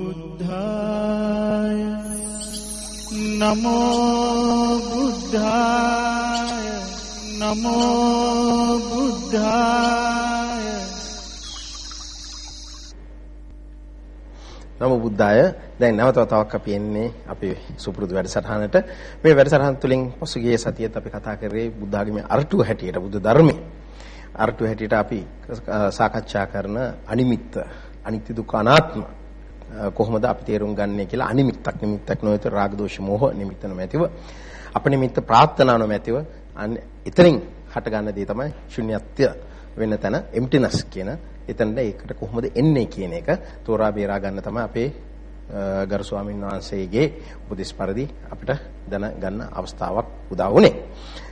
බුද්ධාය නමෝ බුද්ධාය නමෝ බුද්ධාය නමෝ බුද්ධාය. දැන් නැවත වතාවක් අපි එන්නේ අපි සුපුරුදු වැඩසටහනට. මේ වැඩසටහන තුලින් පසුගිය සතියේත් අපි කතා කරේ බුද්ධ ආගමේ අරටුව හැටියට බුද්ධ ධර්මයේ. අරටුව හැටියට අපි සාකච්ඡා කරන අනිමිත්ත අනිත්‍ය දුක්ඛ අනාත්ම කොහොමද අපි තේරුම් ගන්නේ කියලා අනිමිත්තක් නිමිත්තක් නොයත රාග දෝෂ මොහ නිමිත්ත නොමැතිව අපනිමිත්ත ප්‍රාර්ථනා නොමැතිව එතනින් හට ගන්න දේ තමයි ශුන්‍යත්‍ය වෙන තැන emptiness කියන එතනට ඒකට කොහොමද එන්නේ කියන එක තෝරා බේරා ගන්න තමයි අපේ ගරු ස්වාමීන් වහන්සේගේ උපදෙස් පරිදි අපිට දැන ගන්න අවස්ථාවක් උදා වුණේ.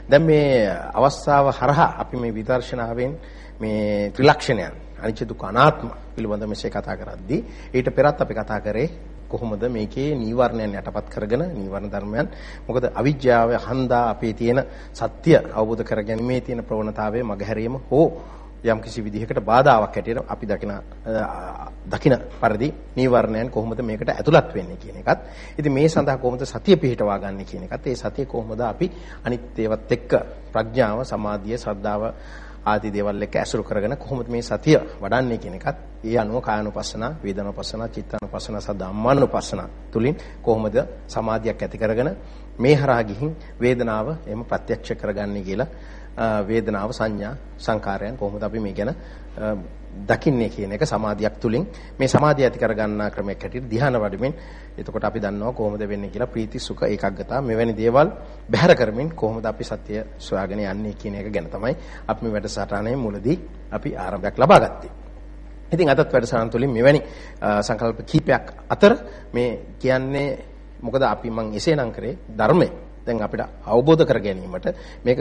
දැන් මේ අවස්ථාව හරහා අපි මේ විදර්ශනාවෙන් මේ ත්‍රිලක්ෂණයන් අනිච්ච දුක්ඛ අනාත්ම පිළිබඳව මෙසේ කතා කරද්දී ඊට පෙරත් අපි කතා කරේ කොහොමද මේකේ නීවරණයන් යටපත් කරගෙන නීවරණ ධර්මයන්? මොකද අවිජ්ජාව හන්දා අපේ තියෙන සත්‍ය අවබෝධ කරගැනීමේ තියෙන ප්‍රවණතාවය මගහැරීම හෝ යම් කිසි විදිහකට බාධාවක් හැටියට අපි දකින දකින පරිදි නීවරණයන් කොහොමද මේකට ඇතුළත් වෙන්නේ කියන එකත්. ඉතින් මේ සඳහා කොහොමද සතිය පිහිටවා ගන්න කියන එකත්. ඒ සතිය කොහොමද අපි අනිත් ඒවත් එක්ක ප්‍රඥාව සමාධිය ශ්‍රද්ධාව ආදී දේවල් එක්ක ඇසුරු කරගෙන කොහොමද මේ සතිය වඩන්නේ කියන එකත් ඒ අනුව කායනුපස්සන, වේදනානුපස්සන, චිත්තානුපස්සන, සද්ධාම්මානුපස්සන තුලින් කොහොමද සමාධියක් ඇති කරගෙන මේ හරහා ගිහින් වේදනාව එහෙම ප්‍රත්‍යක්ෂ කරගන්නේ කියලා වේදනාව සංඥා සංකාරයන් කොහොමද අපි මේ ගැන දකින්නේ කියන එක සමාධියක් තුලින් මේ සමාධිය ඇති කරගන්නා ක්‍රමයක් හැටියට ධ්‍යාන වඩමින් එතකොට අපි දන්නවා කොහොමද වෙන්නේ කියලා ප්‍රීති සුඛ ඒකාග්‍රතාව මෙවැනි දේවල් බැහැර කරමින් කොහොමද අපි සත්‍ය සොයාගෙන යන්නේ කියන එක ගැන තමයි අපි මේ වැඩසටහනේ මුලදී අපි ආරම්භයක් ලබා ගත්තේ. ඉතින් අදත් වැඩසටහන තුලින් මෙවැනි සංකල්ප කීපයක් අතර මේ කියන්නේ මොකද අපි මම එසේනම් කරේ ධර්මයේ දැන් අපිට අවබෝධ කර ගැනීමට මේක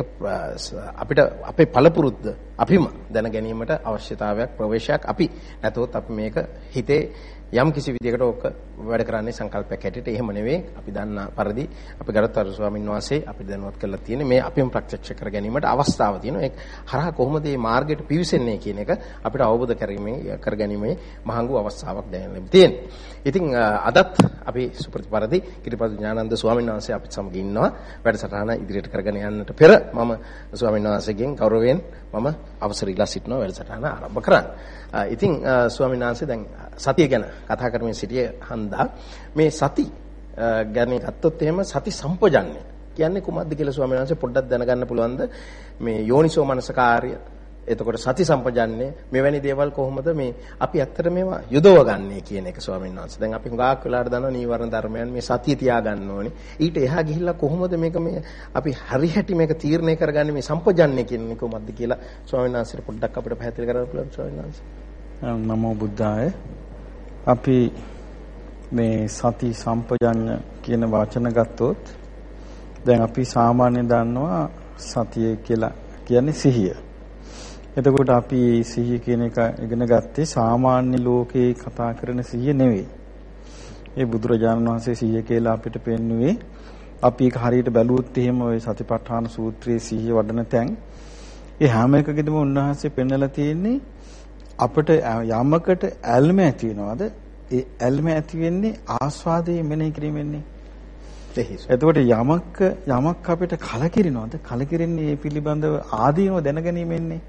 අපිට අපේ පළපුරුද්ද අපිම දැන ගැනීමට අවශ්‍යතාවයක් ප්‍රවේශයක් අපි නැතොත් අපි මේක හිතේ යම් කිසි විදිහකට ඕක වැඩ කරන්නේ සංකල්පයක් හැටියට එහෙම නෙවෙයි අපි දන්නා පරිදි අපි ගරුතර ස්වාමීන් වහන්සේ අපි දැනුවත් කරලා තියෙන්නේ මේ අපිම ප්‍රත්‍යක්ෂ කර ගැනීමට අවස්ථාව තියෙනවා ඒක හරහා කොහොමද මේ මාර්ගයට පිවිසෙන්නේ කියන එක අපිට අවබෝධ කරගැනීමේ කරගැනීමේ මහඟු අවස්ථාවක් දැනෙන්න තියෙන්නේ. ඉතින් අදත් අපි සුප්‍රති පරිදි කිරිපද ඥානන්ද ස්වාමීන් වහන්සේ අපිත් සමග ඉන්නවා වැඩසටහන ඉදිරියට කරගෙන යන්නට පෙර මම ස්වාමීන් වහන්සේගෙන් ගෞරවයෙන් මම අවසර ඉල්ලා සිටිනවා වැඩසටහන ආරම්භ කරන්න. ඉතින් ස්වාමීන් වහන්සේ දැන් සතිය ගැන කතා කරමින් සිටියේ හන්දා මේ සති ගැන ගත්තොත් එහෙම සති සම්පජන්‍ය කියන්නේ කුමක්ද කියලා ස්වාමීන් වහන්සේ පොඩ්ඩක් දැනගන්න පුළුවන්ද මේ යෝනිසෝ මනසකාර්ය එතකොට සති සම්පජන්‍ය මෙවැනි දේවල් කොහොමද මේ අපි ඇත්තට මේවා යොදව ගන්නේ කියන එක ස්වාමීන් වහන්සේ. දැන් අපි හුඟක් වෙලාවට දන්නවා නීවරණ ධර්මයන් මේ සතිය තියා ගන්න ඕනේ. ඊට එහා ගිහිල්ලා කොහොමද මේක මේ අපි හරි හැටි මේක තීරණය කරගන්නේ මේ සම්පජන්‍ය කියන්නේ කොහොමද කියලා ස්වාමීන් වහන්සේට පොඩ්ඩක් අපිට පැහැදිලි කරන්න පුළුවන් ස්වාමීන් වහන්සේ. නමෝ බුද්ධාය. අපි මේ සති සම්පජඤ්ඤ කියන වචන ගත්තොත් දැන් අපි සාමාන්‍ය දන්නවා සතිය කියලා කියන්නේ සිහිය. එතකොට අපි සිහිය කියන එක ඉගෙන ගත්තේ සාමාන්‍ය ලෝකේ කතා කරන සිහිය නෙවෙයි. ඒ බුදුරජාණන් වහන්සේ සිහිය කියලා අපිට පෙන්වුවේ අපි ඒක හරියට බැලුවොත් එහෙම ওই සතිපට්ඨාන සූත්‍රයේ සිහිය වඩන තැන් ඒ හැම එකකදීම උන්වහන්සේ පෙන්වලා තියෙන්නේ අපිට යමකට ඇල්ම ඇති වෙනවද? ඒ ඇල්ම ඇති වෙන්නේ ආස්වාදයේ මෙනෙහි කිරීමෙන්නේ. එතකොට යමක යමක් අපිට කලකිරිනවද? කලකිරෙන්නේ මේ පිළිබඳව ආදීනව දැනගැනීමෙන්නේ.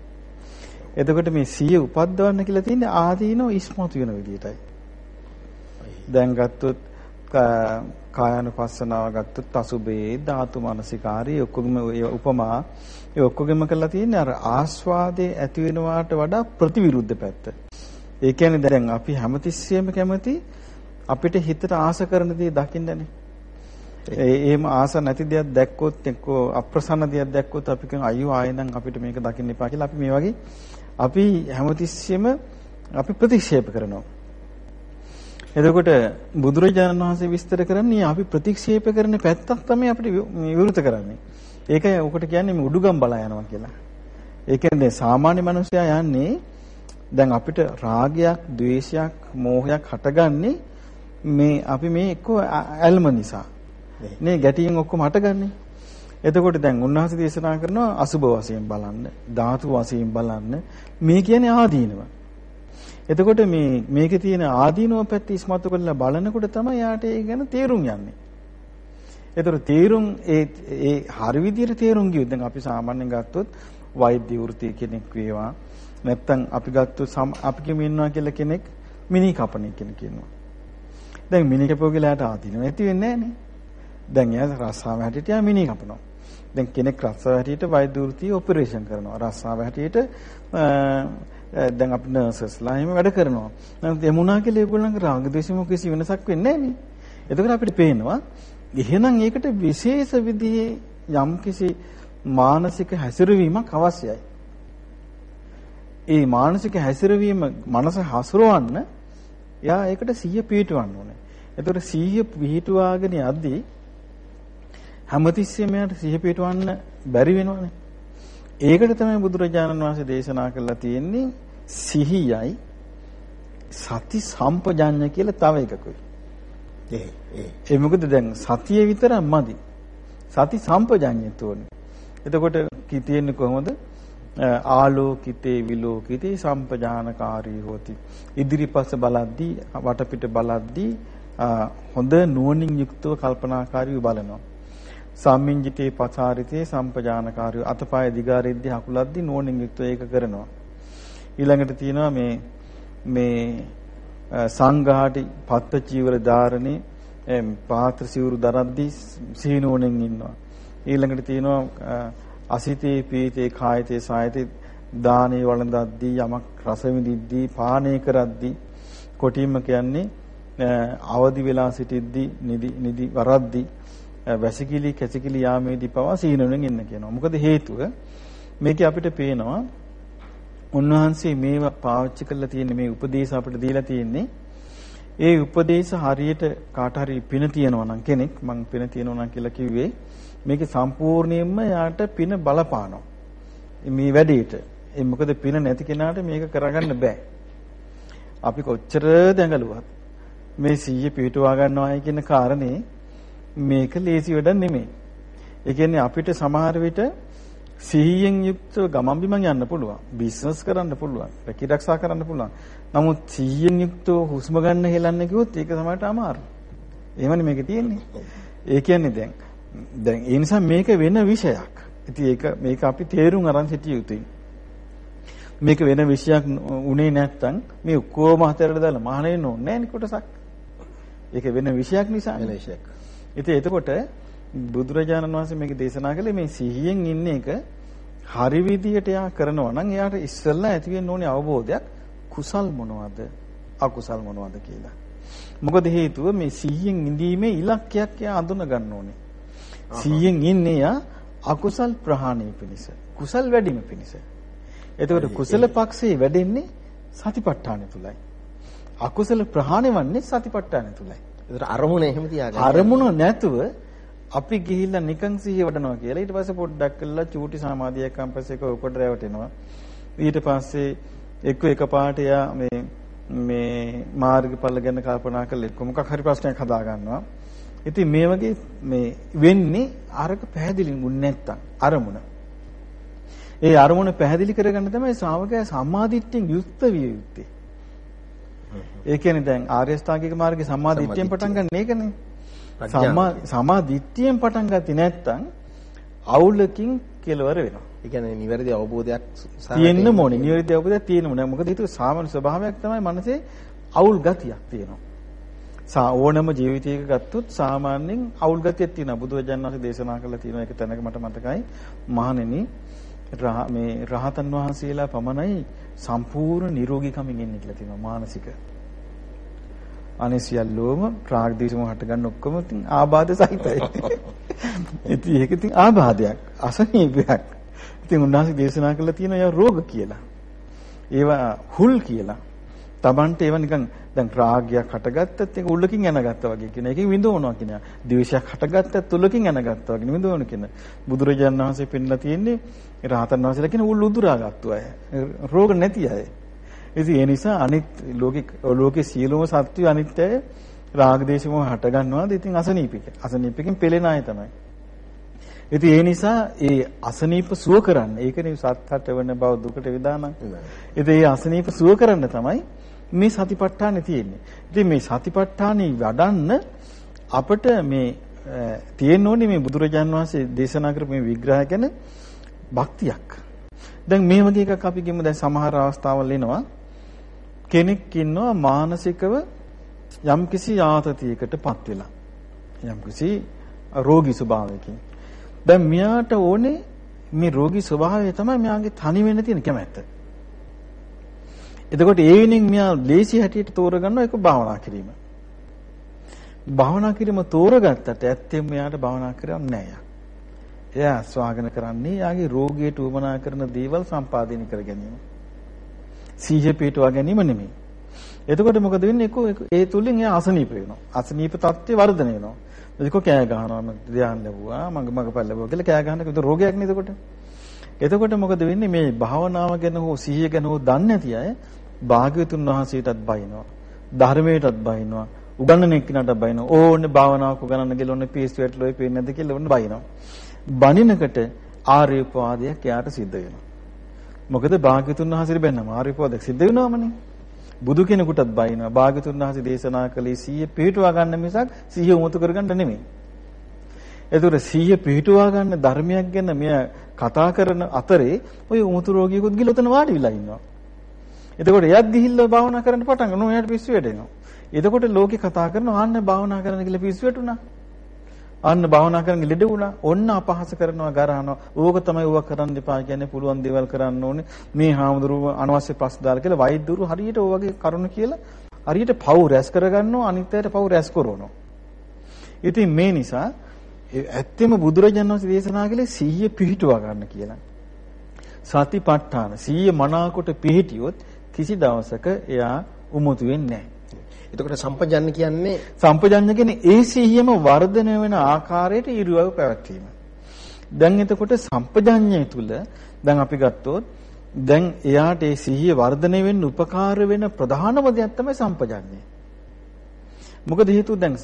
එතකොට මේ සිය උපද්දවන්න කියලා තියෙන්නේ ආදීනව ඉස්මතු වෙන විදිහටයි. දැන් ගත්තොත් කායानुපස්සනාව ගත්තොත් අසුබේ ධාතු මනසිකාරී ඔක්කොගෙම උපමා ඒ ඔක්කොගෙම කරලා තියෙන්නේ අර ආස්වාදයේ ඇති වෙනවාට වඩා ප්‍රතිවිරුද්ධ පැත්ත. ඒ කියන්නේ දැන් අපි හැමතිස්සෙම කැමති අපිට හිතට ආස කරන දේ දකින්නනේ. ඒ එහෙම ආස නැති දෙයක් දැක්කොත් එක්කෝ අප්‍රසන්න දෙයක් දැක්කොත් අපි කියන අයියෝ ආයෙනම් අපිට මේක දකින්න එපා කියලා අපි මේ වගේ අපි හැමතිස්සෙම අපි ප්‍රතික්ෂේප කරනවා. එතකොට බුදුරජාණන් වහන්සේ විස්තර කරන්නේ අපි ප්‍රතික්ෂේප කරන පැත්තක් තමයි අපිට විවෘත කරන්නේ. ඒකයි ඔකට කියන්නේ මේ උඩුගම් බලා යනවා කියලා. ඒ කියන්නේ සාමාන්‍ය මිනිසයා යන්නේ දැන් අපිට රාගයක්, ద్వේෂයක්, මෝහයක් හටගන්නේ මේ අපි මේ එක්ක ඇල්ම නිසා. නේ ගැටියෙන් ඔක්කොම හටගන්නේ. එතකොට දැන් උන්වහන්සේ දේශනා කරනවා අසුබ වශයෙන් බලන්න, ධාතු වශයෙන් බලන්න. මේ කියන්නේ ආදීනව. එතකොට මේ මේකේ තියෙන ආදීනව පැත්ත ඉස්මතු කරලා බලනකොට තමයි යාට ඒ ගැන තේරුම් යන්නේ. ඒතර තේරුම් ඒ ඒ හරි විදිහට තේරුම් ගියොත් දැන් අපි සාමාන්‍යයෙන් ගත්තොත් වෛද්‍ය වෘත්ති කෙනෙක් වේවා නැත්තම් අපි ගත්තොත් අපි කිම ඉන්නවා කියලා කෙනෙක් මිනි කපන කෙනෙක් කියනවා. දැන් මිනි කපුව කියලා යාට ආදීනව ඇති වෙන්නේ නැහනේ. දැන් එයා රස්සාව හැටියට යා මිනි කපනවා. දැන් කෙනෙක් රස්සාව හැටියට වෛද්‍ය වෘත්තිය ඔපරේෂන් කරනවා. රස්සාව හැටියට දැන් අපි නර්සස්ලා එහෙම වැඩ කරනවා. නමුත් එමුණා කියලා ඒගොල්ලන්ගේ රාග දේශම කිසි වෙනසක් වෙන්නේ නැහැ නේ. එතකොට අපිට පේනවා එහෙනම් ඒකට විශේෂ විදිහේ යම්කිසි මානසික හැසිරවීමක් අවශ්‍යයි. ඒ මානසික හැසිරවීම මනස හසුරවන්න එයා ඒකට සිහිය පිහිටවන්න ඕනේ. එතකොට සිහිය පිහිටුවාගෙන යද්දී හැමතිස්සෙම එයාට සිහිය පිහිටවන්න බැරි වෙනවනේ. ඒකට තමයි බුදුරජාණන් වහන්සේ දේශනා කළා තියෙන්නේ සිහියයි සති සම්පජඤ්ඤ කියලා තව එකකුයි. ඒ ඒ ඒ මොකද දැන් සතිය විතරක් මදි. සති සම්පජඤ්ඤයත් ඕනේ. එතකොට කී තියෙන්නේ කොහොමද? ආලෝකිතේ විලෝකිතේ සම්පජානකාරී හොති. ඉදිරිපස බලද්දී වටපිට බලද්දී හොඳ නුවණින් යුක්තව කල්පනාකාරීව බලනවා. සම්මිංජිතේ පචාරිතේ සම්පජානකාරී අතපය දිගාරිද්දී හකුලද්දී නුවණින් යුක්තව ඒක කරනවා. ඊළඟට තියෙනවා මේ මේ සංඝාටි පත්ත චීවර ධාරණේ පාත්‍ර සිවුරු දරද්දී සීනුවණෙන් ඉන්නවා. ඊළඟට තියෙනවා අසිතේ පීතේ කායතේ සායතේ දානේ වළඳද්දී යමක් රස විඳිද්දී පානය කරද්දී කොටින්ම කියන්නේ අවදි වෙලා සිටිද්දී නිදි නිදි වරද්දී වැසිකිලි කැසිකිලි යාමේදී පවා සීනුවෙන් ඉන්න කියනවා. මොකද හේතුව මේකේ අපිට පේනවා උන්වහන්සේ මේවා පාවිච්චි කරලා තියෙන මේ උපදේශ අපිට දීලා තියෙන්නේ ඒ උපදේශ හරියට කාට හරි පින තියනවා නම් කෙනෙක් මං පින තියනවා නම් කියලා කිව්වේ මේක සම්පූර්ණයෙන්ම යාට පින බලපානවා. මේ වැඩේට. ඒ මොකද පින නැති කෙනාට මේක කරගන්න බෑ. අපි කොච්චර දැඟලුවත් මේ සීය පිටුවා ගන්නවායි කියන කාරණේ මේක ලේසි වැඩක් නෙමෙයි. ඒ කියන්නේ අපිට සමහර විට සිහියෙන් යුක්තව ගමන් බිමන් යන්න පුළුවන්. බිස්නස් කරන්න පුළුවන්. රැකිරක්ෂා කරන්න පුළුවන්. නමුත් සිහියෙන් යුක්තව හුස්ම ගන්න හෙලන්න කිව්වොත් ඒක තමයි අමාරු. එහෙමනේ මේක තියෙන්නේ. ඒ කියන්නේ දැන් දැන් ඒ නිසා මේක වෙන විෂයක්. ඉතින් ඒක මේක අපි තේරුම් අරන් සිටිය යුතුයි. මේක වෙන විෂයක් උනේ නැත්තම් මේ ඔක්කොම හතරට දාලා මහාන වෙන්න ඕනේ නැහැ නේ කොටසක්. ඒක වෙන විෂයක් නිසා වෙන විෂයක්. ඉතින් එතකොට බුදුරජාණන් වහන්සේ මේක දේශනා කළේ මේ සිහියෙන් ඉන්න එක හරි විදියට යා කරනවා නම් එයාට ඉස්සෙල්ලා ඇති වෙන්න ඕනේ අවබෝධයක් කුසල් මොනවද අකුසල් මොනවද කියලා. මොකද හේතුව මේ සිහියෙන් ඉඳීමේ ඉලක්කයක් යා අඳුන ගන්න ඕනේ. සිහියෙන් ඉන්නේ යා අකුසල් ප්‍රහාණය පිණිස. කුසල් වැඩිම පිණිස. එතකොට කුසල පක්ෂේ වැඩෙන්නේ සතිපට්ඨාන තුලයි. අකුසල ප්‍රහාණය වන්නේ සතිපට්ඨාන තුලයි. ඒතර අරමුණ එහෙම තියාගන්න. අරමුණ නැතුව අපි ගිහිල්ලා නිකන් සිහිය වඩනවා කියලා ඊට පස්සේ පොඩ්ඩක් කළා චූටි සමාධියක් කම්පස් එක උඩට රැවටෙනවා. ඊට පස්සේ එක්ක එකපාරට යා මේ මේ මාර්ගඵල ගැන කල්පනා කරලා එක්ක මොකක් හරි ප්‍රශ්නයක් හදා ගන්නවා. ඉතින් මේ වගේ මේ වෙන්නේ අරක පැහැදිලි වුනේ නැත්තම් අරමුණ. ඒ අරමුණ පැහැදිලි කරගන්න තමයි ශ්‍රාවකයා සම්මාදිට්ඨියෙන් යුක්ත විය යුත්තේ. ඒ කියන්නේ දැන් ආර්ය ශ්‍රාගික මාර්ගයේ සම්මාදිට්ඨියෙන් පටන් ගන්න ඒකනේ. සම්මා සමාදිට්ඨියෙන් පටන් ගත්තේ නැත්තම් අවුලකින් කෙලවර වෙනවා. ඒ කියන්නේ නිවැරදි අවබෝධයක් තියෙන්න ඕනේ. නිවැරදි අවබෝධයක් තියෙන්න ඕනේ. මොකද ඒක සාමාන්‍ය ස්වභාවයක් තමයි මනසේ අවුල් ගතියක් තියෙනවා. ඕනම ජීවිතයක ගත්තොත් සාමාන්‍යයෙන් අවුල් ගතියක් තියෙනවා. බුදුරජාණන් වහන්සේ දේශනා කළා තියෙනවා ඒක තැනක මට මතකයි. මහණෙනි මේ රහතන් වහන්සේලා පමණයි සම්පූර්ණ නිරෝගීකමින් ඉන්නේ කියලා තියෙනවා මානසික. අනේ සියල්ලෝම රාග දේශම හට ගන්න ඔක්කොම ඉතින් ආබාධ සහිතයි. ඉතින් ඒක ඉතින් ආබාධයක්, අසනීපයක්. ඉතින් උන්වහන්සේ දේශනා කළා තියෙනවා රෝග කියලා. ඒවා හුල් කියලා. Tamanට ඒවා නිකන් දැන් රාගයක් හටගත්තත් ඒක උල්ලකින් යනගත්තා වගේ කියන එකකින් විඳවනවා කියන. ද්වේෂයක් හටගත්තත් උල්ලකින් යනගත්තා වගේ විඳවන කියන. බුදුරජාණන් වහන්සේ පෙන්නලා තියෙන්නේ රහතන් වහන්සේලා කියන උල් උදුරාගත්තු අය. රෝග නැති අය. ඉතින් ඒ නිසා අනිත් ලෝකේ ලෝකේ සියලුම සත්‍ය අනිත්‍යය රාග දේශම හට ගන්නවාද ඉතින් අසනීපික. අසනීපිකෙන් පෙළෙන අය තමයි. ඉතින් ඒ නිසා ඒ අසනීප සුව කරන්න ඒකනේ සත්හට වෙන බව දුකට විදානම්. ඉතින් ඒ අසනීප සුව කරන්න තමයි මේ සතිපට්ඨානේ තියෙන්නේ. ඉතින් මේ සතිපට්ඨානේ වඩන්න අපිට මේ තියෙන්න ඕනේ මේ බුදුරජාන් වහන්සේ දේශනා කරපු මේ විග්‍රහය ගැන භක්තියක්. දැන් මේ වගේ එකක් අපි කියමු දැන් සමහර අවස්ථාවල් එනවා කෙනෙක් ඉන්නවා මානසිකව යම්කිසි ආතතියකටපත් වෙලා. යම්කිසි රෝගී ස්වභාවයකින්. දැන් මෙයාට ඕනේ මේ රෝගී ස්වභාවය තමයි මෙයාගේ තනි වෙන්න තියෙන කැමැත්ත. එතකොට ඒ වෙනින් මෙයා ලේසි හැටියට තෝරගන්නවා ඒක භාවනා කිරීම. භාවනා කිරීම තෝරගත්තට ඇත්තෙන් මෙයාට භාවනා කරන්නේ නැහැ. එයා ස්වාගන කරන්නේ යාගේ රෝගයට උවමනා කරන දේවල් සම්පාදින කර ගැනීම. සීහ පිටවා ගැනීම නෙමෙයි. එතකොට මොකද වෙන්නේ? ඒ තුලින් එයා අසනීප වෙනවා. අසනීප තත්ත්වේ වර්ධනය වෙනවා. ඒක කෑ ගහනවා මම ධ්‍යාන ලැබුවා මඟ මඟ පල්ල ලැබුවා කියලා කෑ ගහන එක රෝගයක් නේද එතකොට. එතකොට මොකද වෙන්නේ මේ භාවනාව ගැන හෝ සිහිය ගැන හෝ දන්නේ නැති අය භාග්‍යවතුන් වහන්සේටත් බයිනවා. ධර්මයටත් බයිනවා. උගන්නන එක්කිනට බයිනවා. ඕන්නේ භාවනාවක ගණන ගිල ඕන්නේ පීස් වැටලොයි පේන්නේ නැද්ද කියලා ඕන්නේ බයිනවා. බනිනකට ආර්ය උපවාදයක් එයාට සිද්ධ වෙනවා. මොකද භාග්‍යතුන් වහන්සේට බැන්නම ආර්ය උපවාදයක් සිද්ධ වෙනවමනේ. බුදු කෙනෙකුටත් බයිනවා. භාග්‍යතුන් වහන්සේ දේශනා කළේ සීය පිහිටුවා ගන්න මිසක් සීය උමතු කරගන්න නෙමෙයි. ඒතර සීය පිහිටුවා ගන්න ධර්මයක් ගැන මෙය කතා කරන අතරේ ඔය උමතු රෝගියෙකුත් ගිහලා උතන වාඩි වෙලා ඉන්නවා. එතකොට එයත් ගිහිල්ලා භාවනා කරන්න පටන් ගන්නවා. එයාට පිස්සු වැටෙනවා. එතකොට ලෝකේ කතා කරනවා ආන්න භාවනා කරන්න කියලා පිස්සු වැටුණා. අන්න භාවනා කරන ලෙඩ වුණා. ඔන්න අපහාස කරනවා, ගරහනවා. ඕක තමයි ඌව කරන්න එපා කියන්නේ පුළුවන් දේවල් කරන්න ඕනේ. මේ හාමුදුරුව අනවශ්‍ය ප්‍රශ්න දාලා කියලා වෛද්‍යවරු හරියට ඔය වගේ කරුණ කියලා හරියට පව් රැස් කරගන්නවා අනිත් අයට පව් රැස් කරනවා. ඉතින් මේ නිසා ඇත්තෙම බුදුරජාණන් වහන්සේ දේශනා කළේ සීය පිහිටුවා ගන්න කියලා. සතිපට්ඨාන සීය මනාකොට පිහිටියොත් කිසි දවසක එයා උමුතු වෙන්නේ නැහැ. එතකොට සම්පජන්‍ය කියන්නේ සම්පජන්‍ය කියන්නේ ඒ සිහියම වර්ධනය වෙන ආකාරයට ඉරියව් පැවැත්වීම. දැන් එතකොට සම්පජන්‍ය තුල දැන් අපි ගත්තොත් දැන් එයාට ඒ සිහිය වර්ධනය වෙන්න උපකාර වෙන ප්‍රධානම දෙයක් තමයි සම්පජන්‍ය. මොකද හේතුව දැන්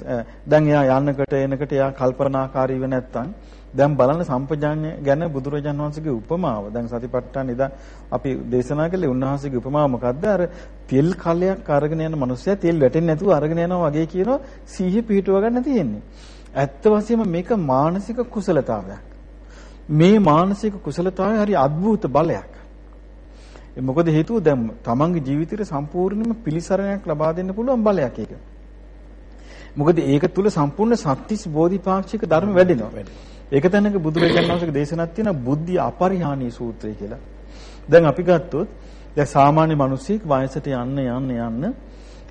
දැන් එයා යන්නකට එනකට එයා කල්පනාකාරී වෙ නැත්තම් දැන් බලන්න සම්පජාඤ්ඤ ගැන බුදුරජාණන් වහන්සේගේ උපමාව දැන් සතිපට්ඨාන ඉදා අපි දේශනා කළේ උන්වහන්සේගේ උපමාව මොකද්ද අර තෙල් කලයක් අරගෙන යන මිනිස්සයා තෙල් වැටෙන්නේ නැතුව අරගෙන යනවා වගේ කියනවා සීහිය පිහිටුව ගන්න තියෙන්නේ. ඇත්ත වශයෙන්ම මේක මානසික කුසලතාවයක්. මේ මානසික කුසලතාවය හරි අద్భుත බලයක්. මොකද හේතුව දැන් තමන්ගේ ජීවිතේට සම්පූර්ණයෙන්ම පිළිසරණයක් ලබා දෙන්න පුළුවන් බලයක් ඒක. මොකද ඒක තුල සම්පූර්ණ සත්‍තිස් බෝධිපාක්ෂික ධර්ම වැඩෙනවා. ඒක තැනක බුදුරජාණන් වහන්සේගේ දේශනාවක් තියෙනවා බුද්ධි අපරිහානී සූත්‍රය කියලා. දැන් අපි ගත්තොත් දැන් සාමාන්‍ය මිනිස්සෙක් වයසට යන්න යන්න යන්න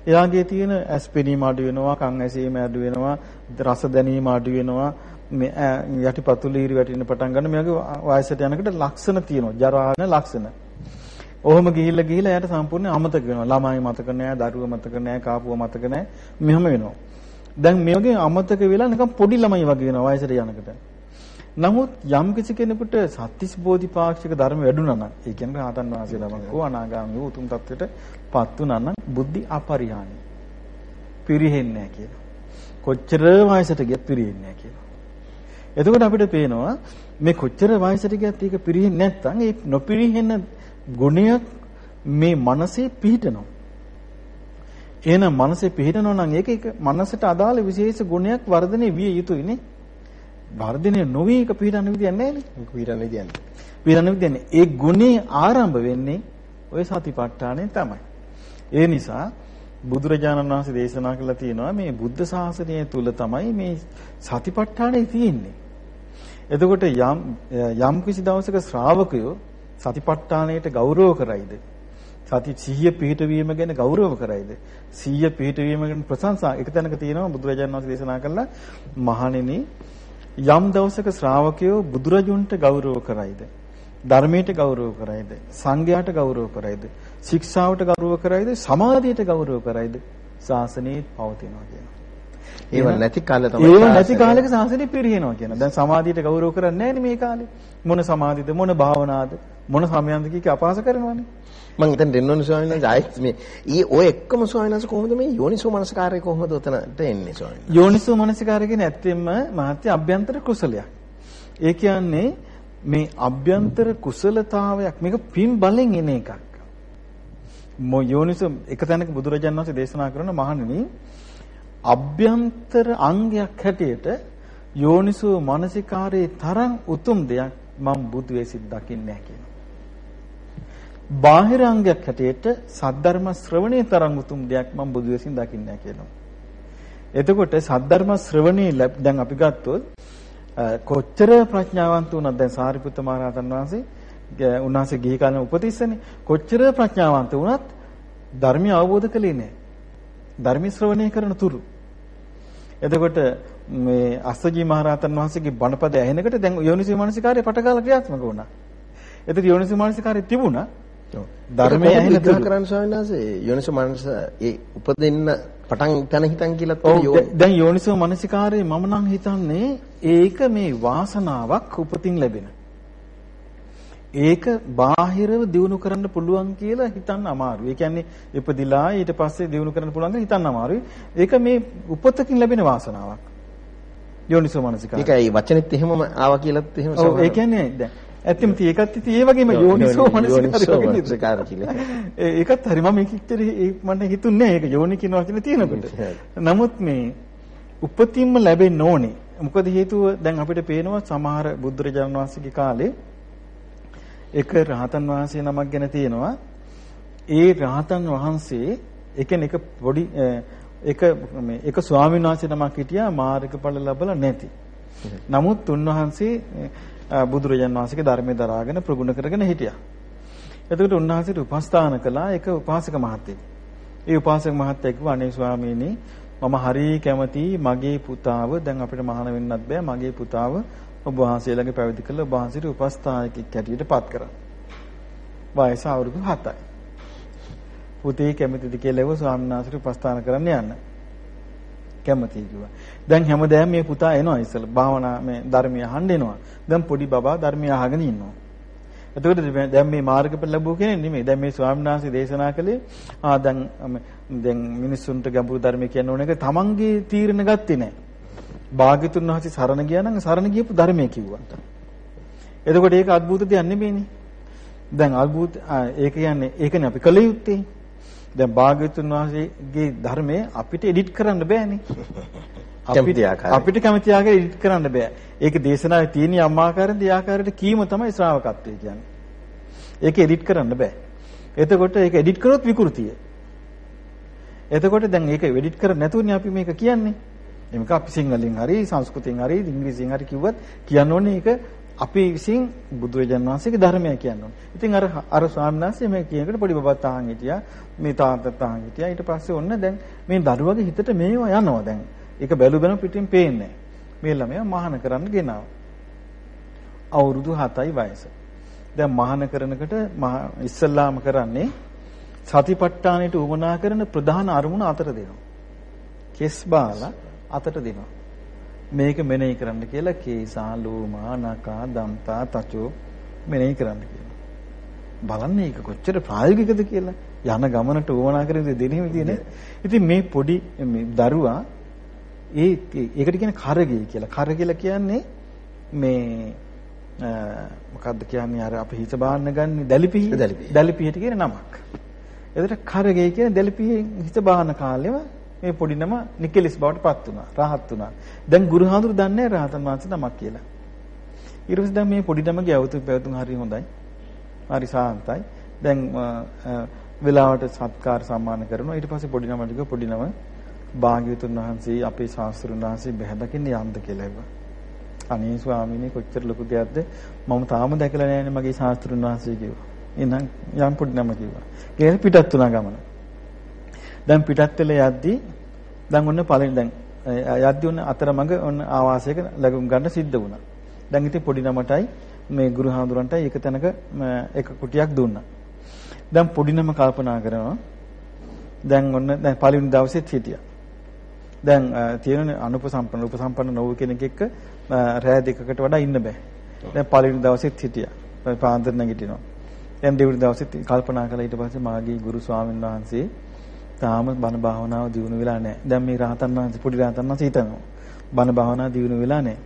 එයාගේ තියෙන ඇස් පෙනීම අඩු වෙනවා, කන් ඇසීම අඩු වෙනවා, රස දැනීම අඩු වෙනවා, මේ යටිපතුල ඉරි වැටෙන්න පටන් ගන්න මෙයාගේ වයසට යනකොට ලක්ෂණ තියෙනවා. ජරාන ලක්ෂණ. ඔහොම ගිහිල්ලා ගිහිල්ලා එයාට සම්පූර්ණ අමතක වෙනවා. ළමයි මතක නැහැ, දරුවෝ මතක නැහැ, කාපුව මතක නැහැ. මෙහෙම වෙනවා. දැන් මේ වගේ අමතක වෙලා නිකන් පොඩි ළමයි වගේ වෙනවා වයසට යනකොට. නමුත් යම් කිසි කෙනෙකුට සත්‍තිස් බෝධිපාක්ෂික ධර්ම වැඩුණා නම් ඒ කියන්නේ රහතන් වහන්සේ ළමක් හෝ අනාගාමී වූ උතුම් තත්වයටපත් වුණා නම් බුද්ධි අපරිහානි පිරෙහෙන්නේ නැහැ කියලා. කොච්චර වයසට ගියත් පිරෙන්නේ නැහැ කියලා. එතකොට අපිට පේනවා මේ කොච්චර වයසට ගියත් ඒක පිරෙන්නේ නැත්නම් ඒ නොපිරෙහෙන ගුණයක් මේ මනසේ පිහිටනවා. එහෙනම් මනසේ පිහිටනවා නම් ඒක ඒක මනසට අදාළ විශේෂ ගුණයක් වර්ධනය විය යුතුයිනේ. වර්ධනය නොවි එක පිළිරන්න විදියක් නැහැ නේ. පිළිරන්න විදියක් නැහැ. පිළිරන්න විදියක් නැහැ. ඒ ගුණේ ආරම්භ වෙන්නේ ওই සතිපට්ඨානෙන් තමයි. ඒ නිසා බුදුරජාණන් වහන්සේ දේශනා කළා තියෙනවා මේ බුද්ධ ශාසනය තුල තමයි මේ සතිපට්ඨානෙ තියෙන්නේ. එතකොට යම් යම් කිසි දවසක ශ්‍රාවකයෝ සතිපට්ඨානයට ගෞරව කරයිද? සති සිහිය පිහිටවීම ගැන ගෞරව කරයිද? සිහිය පිහිටවීම ගැන ප්‍රශංසා. එක තැනක තියෙනවා බුදුරජාණන් වහන්සේ දේශනා කළා මහණෙනි යම් දවසක ශ්‍රාවකයෝ බුදුරජුන්ට ගෞරව කරයිද? ධර්මයට ගෞරව කරයිද? සංඝයාට ගෞරව කරයිද? ශික්ෂාවට ගෞරව කරයිද? සමාධියට ගෞරව කරයිද? ශාසනයේ පවතිනවා කියනවා ඒව නැති කාලේ තමයි ඒව නැති කාලෙක ශාසනය පිරිනවනවා කියනවා දැන් සමාධියට ගෞරව කරන්නේ නැහැ මේ කාලේ. මොන සමාධිද? මොන භාවනාද? මොන සමයන්ද කිය අපහාස කරනවානේ මම හිතන්නේ දෙන්නෝනි ස්වාමීන් වහන්සේ ආයෙත් මේ ඊ ඔය එක්කම ස්වාමීන් වහන්සේ කොහොමද මේ යෝනිසෝ මනසකාරය කොහොමද උතනට එන්නේ ස්වාමීන් වහන්සේ යෝනිසෝ මනසකාරය කියන්නේ ඇත්තෙන්ම මහත්ය අභ්‍යන්තර කුසලයක්. ඒ කියන්නේ මේ අභ්‍යන්තර කුසලතාවයක් මේක පින් බලෙන් එන එකක්. මො යෝනිසෝ එක තැනක බුදුරජාණන් වහන්සේ දේශනා කරන මහණෙනි අභ්‍යන්තර අංගයක් හැටියට යෝනිසෝ මානසිකාරයේ තරම් උතුම් දෙයක් මම බුදු වෙසින් දකින්නේ නැහැ කියනවා. බාහිර අංගයක් හැටියට සද්ධර්ම ශ්‍රවණේ තරම් උතුම් දෙයක් මම බුදු වෙසින් දකින්නේ නැහැ කියනවා. එතකොට සද්ධර්ම ශ්‍රවණේ දැන් අපි ගත්තොත් කොච්චර ප්‍රඥාවන්ත වුණත් දැන් සාරිපුත්ත මහ රහතන් වහන්සේ උන්වහන්සේ ගිහි කාලේ උපතිස්සනේ කොච්චර ප්‍රඥාවන්ත වුණත් ධර්මය අවබෝධ කළේ නැහැ. ධර්ම ශ්‍රවණය කරන තුරු. එතකොට මේ අස්සජී මහරහතන් වහන්සේගේ බණපද ඇහෙනකොට දැන් යෝනිසී මානසිකාරය පටකාල ක්‍රියාත්මක වුණා. එතකොට යෝනිසී මානසිකාරය තිබුණා. ධර්මයේ තුරු කරන්න ස්වාමීන් වහන්සේ යෝනිසෝ මානස ඒ උපදින්න පටන් තන හිතන් කියලා දැන් යෝනිසෝ මානසිකාරයේ මම නම් හිතන්නේ ඒක මේ වාසනාවක් උපතින් ලැබෙන. ඒක බාහිරව දිනු කරන්න පුළුවන් කියලා හිතන්න අමාරුයි. ඒ කියන්නේ ඉපදිලා ඊට පස්සේ දිනු කරන්න පුළුවන් කියලා හිතන්න අමාරුයි. ඒක මේ උපතකින් ලැබෙන වාසනාවක්. යෝනිසෝ මනසිකාරය. ඒකයි වචනෙත් එහෙමම ආවා කියලාත් එහෙම ඔව් ඒ කියන්නේ දැන් ඇත්තම ති ඒකත් ඉතින් ඒ වගේම යෝනිසෝ මනසිකාරය කියලා. ඒකත් හරි මම මේකෙච්චර මට හිතුන්නේ ඒක යෝනි කියන වචනේ තියෙනකොට. නමුත් මේ උපතින්ම ලැබෙන්න ඕනේ. මොකද හේතුව දැන් අපිට පේනවා සමහර බුදුරජාණන් වහන්සේගේ කාලේ එක රහතන් වහන්සේ නමක් ගැන තියෙනවා. ඒ රහතන් වහන්සේ එකන එක පොඩි එක මේ එක ස්වාමීන් වහන්සේ නමක් හිටියා මාර්ගඵල ලැබලා නැති. නමුත් උන්වහන්සේ බුදුරජාන් වහන්සේගේ ධර්මයේ දරාගෙන ප්‍රගුණ කරගෙන හිටියා. එතකොට උන්වහන්සේට උපස්ථාන කළා එක උපාසක මහත්තයෙක්. ඒ උපාසක මහත්තයා කිව්වා අනේ ස්වාමීනි මම හරි කැමති මගේ පුතාව දැන් අපිට මහාන වෙන්නත් බෑ මගේ පුතාව ඔබ වහන්සේලාගේ පැවිදි කළ ඔබ වහන්සේට උපස්ථායකෙක් හැටියට පත් කරා. වයස අවුරුදු 7යි. පුතේ කැමතිද කියලා එව ස්වාමීන් වහන්සේට උපස්ථාන කරන්න යන්න. කැමතියි කිව්වා. දැන් හැමදාම මේ පුතා එනවා ඉස්සෙල්ලා භාවනා මේ ධර්මය අහන්න එනවා. දැන් පොඩි බබා ධර්මය අහගෙන ඉන්නවා. එතකොට දැන් මේ මාර්ගඵල ලැබුව කෙනෙක් නෙමෙයි. දැන් මේ ස්වාමීන් වහන්සේ දේශනා කළේ ආ දැන් දැන් මිනිස්සුන්ට ගැඹුරු ධර්මය කියන්න ඕන එක තමන්ගේ තීරණ ගත්තේ නැහැ. භාග්‍යතුන් වහන්සේ සරණ ගියා නම් සරණ ගියපු ධර්මය කිව්වා. එතකොට ඒක අద్భుත දෙයක් නෙමෙයිනේ. දැන් අద్భుත ඒක කියන්නේ ඒකනේ අපි කල යුත්තේ. දැන් භාග්‍යතුන් වහන්සේගේ ධර්මය අපිට එඩිට් කරන්න බෑනේ. අපිට අපිට කැමති ආකාරයට එඩිට් කරන්න බෑ. ඒක දේශනාවේ තියෙන යම් ආකාරයෙන් ඒ ආකාරයට කීම තමයි ශ්‍රාවකත්වය කියන්නේ. ඒක එඩිට් කරන්න බෑ. එතකොට ඒක එඩිට් කරොත් විකෘතිය. එතකොට දැන් ඒක එඩිට් කර නැතුවනේ අපි මේක කියන්නේ. මේක අපි සිංහලෙන් හරි සංස්කෘතෙන් හරි ඉංග්‍රීසියෙන් හරි කිව්වත් කියන්න ඕනේ ඒක අපි විසින් බුදුරජාණන් වහන්සේගේ ධර්මය කියන්න ඕනේ. ඉතින් අර අර ස්වාමීන් වහන්සේ මේ කියනකොට පොඩි බබත් අහන් හිටියා. මේ තාත්තත් අහන් හිටියා. ඊට පස්සේ ඔන්න දැන් මේ දරුවගේ හිතට මේවා යනවා දැන්. ඒක බැලු බැලම පිටින් පේන්නේ මේ ළමයා මහාන කරන්න ගෙනාවා. අවුරුදු 7යි වයස. දැන් මහාන කරනකොට ඉස්සල්ලාම කරන්නේ සතිපට්ඨානෙට උවමනා කරන ප්‍රධාන අරමුණ අතර දෙනවා. කෙස් බාලා අතට දෙනවා. මේක මෙනෙහි කරන්න කියලා කේසා ලෝමා නකා දම්තා තචෝ මෙනෙහි කරන්න කියනවා. බලන්න මේක කොච්චර ප්‍රායෝගිකද කියලා. යන ගමනට උවමනා කරන දෙන්නේ විදිය ඉතින් මේ පොඩි මේ දරුවා ඒ ඒකට කියන්නේ කරගේ කියලා. කර කියලා කියන්නේ මේ මොකද්ද කියන්නේ අර අපි හිත බාන්න ගන්න දැලිපිහි දැලිපිහිට කියන නමක්. එතකොට කරගේ කියන්නේ දැලිපිහි හිත බාන කාලෙම මේ පොඩි නම නිකෙලිස් බවට පත් වුණා. රහත් වුණා. දැන් ගුරුහාඳුරු දන්නේ රහතන් වහන්සේ නමක් කියලා. ඊට පස්සේ දැන් මේ පොඩි නමගේ අවතු පැවතුම් හරි හොඳයි. හරි සාන්තයි. දැන් වෙලාවට සත්කාර සම්මාන කරනවා. ඊට පස්සේ පොඩි නමට කිව්වා පොඩි නම භාග්‍යවතුන් වහන්සේ අපේ ශාස්ත්‍රුන් වහන්සේ බැහැ දකින්න යන්න කියලා ඇහුවා. අනේ ස්වාමීනි කොච්චර ලොකු දෙයක්ද මම තාම දැකලා නැහැ මගේ ශාස්ත්‍රුන් වහන්සේ කිව්වා. එහෙනම් යම් පොඩි නම කිව්වා. ඒක පිටත් වුණා ගමන. දැන් පිටත් වෙලා යද්දී දැන් ඔන්න පළවෙනි දැන් යද්දී ඔන්න අතරමඟ ඔන්න ආවාසයක ලැබුම් ගන්න සිද්ධ වුණා. දැන් ඉතින් පොඩි නමටයි මේ ගුරු හාමුදුරන්ටයි එක තැනක එක කුටියක් දුන්නා. දැන් පොඩි නම කල්පනා කරනවා. දැන් ඔන්න දැන් පළවෙනි දවසෙත් හිටියා. දැන් තියෙන අනුපසම්පන්න උපසම්පන්න නොවු කෙනෙක් එක්ක රෑ දෙකකට වඩා ඉන්න බෑ. දැන් පළවෙනි දවසෙත් හිටියා. පාන්දර නැගිටිනවා. දැන් දෙවෙනි දවසෙත් කල්පනා කළා ඊට පස්සේ මාගේ ගුරු ස්වාමීන් වහන්සේ තාම බණ භාවනාව දියුණු වෙලා නැහැ. දැන් මේ රහතන් වහන්සේ පොඩි රහතන් වහන්සේ හිතනවා. බණ භාවනාව දියුණු වෙලා නැහැ.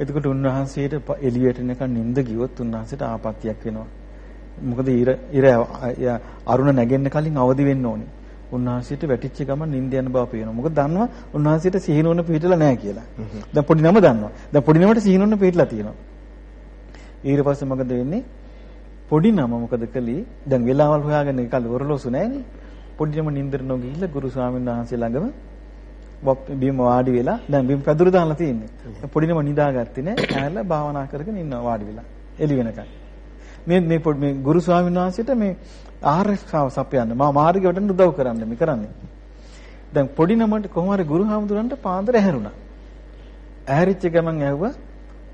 එතකොට උන්වහන්සේට එළියට නිකන් නිින්ද ගියොත් උන්වහන්සේට ආපත්‍යක් වෙනවා. මොකද ඉර ඉර අරුණ නැගෙන්න කලින් අවදි වෙන්න ඕනේ. උන්වහන්සේට වැටිච්ච ගමන් නිින්ද යන බව පේනවා. මොකද දන්නවා උන්වහන්සේට සිහිනුවන පිළිටලා නැහැ කියලා. දැන් පොඩි නම දන්නවා. දැන් පොඩි නමට සිහිනුවන පිළිටලා තියෙනවා. ඊට පස්සේ මොකද වෙන්නේ? පොඩි නම මොකද කළේ? දැන් වෙලාවල් හොයාගෙන කල් ඔරලෝසු නැහැනේ. පොඩි නම නිින්දර නොගිහිල්ලා ගුරු ස්වාමීන් වහන්සේ ළඟම බිම වාඩි වෙලා දැන් බිම පැදුරු දාලා තියෙන්නේ. පොඩි නම නිදාගත්තේ නෑ. ඈලා භාවනා කරගෙන ඉන්නවා වාඩි වෙලා. එළි වෙනකන්. මේ මේ මේ ගුරු ස්වාමීන් වහන්සේට මේ ආරක්ෂාව සපයන්න මා මාර්ගය වටන්න උදව් කරන්න මේ කරන්නේ. දැන් පොඩි නමට කොහොම හරි ගුරු හාමුදුරන්ට පාන්දර ඇහැරුණා. ඇහැරිච්ච ගමන් ඇහුවා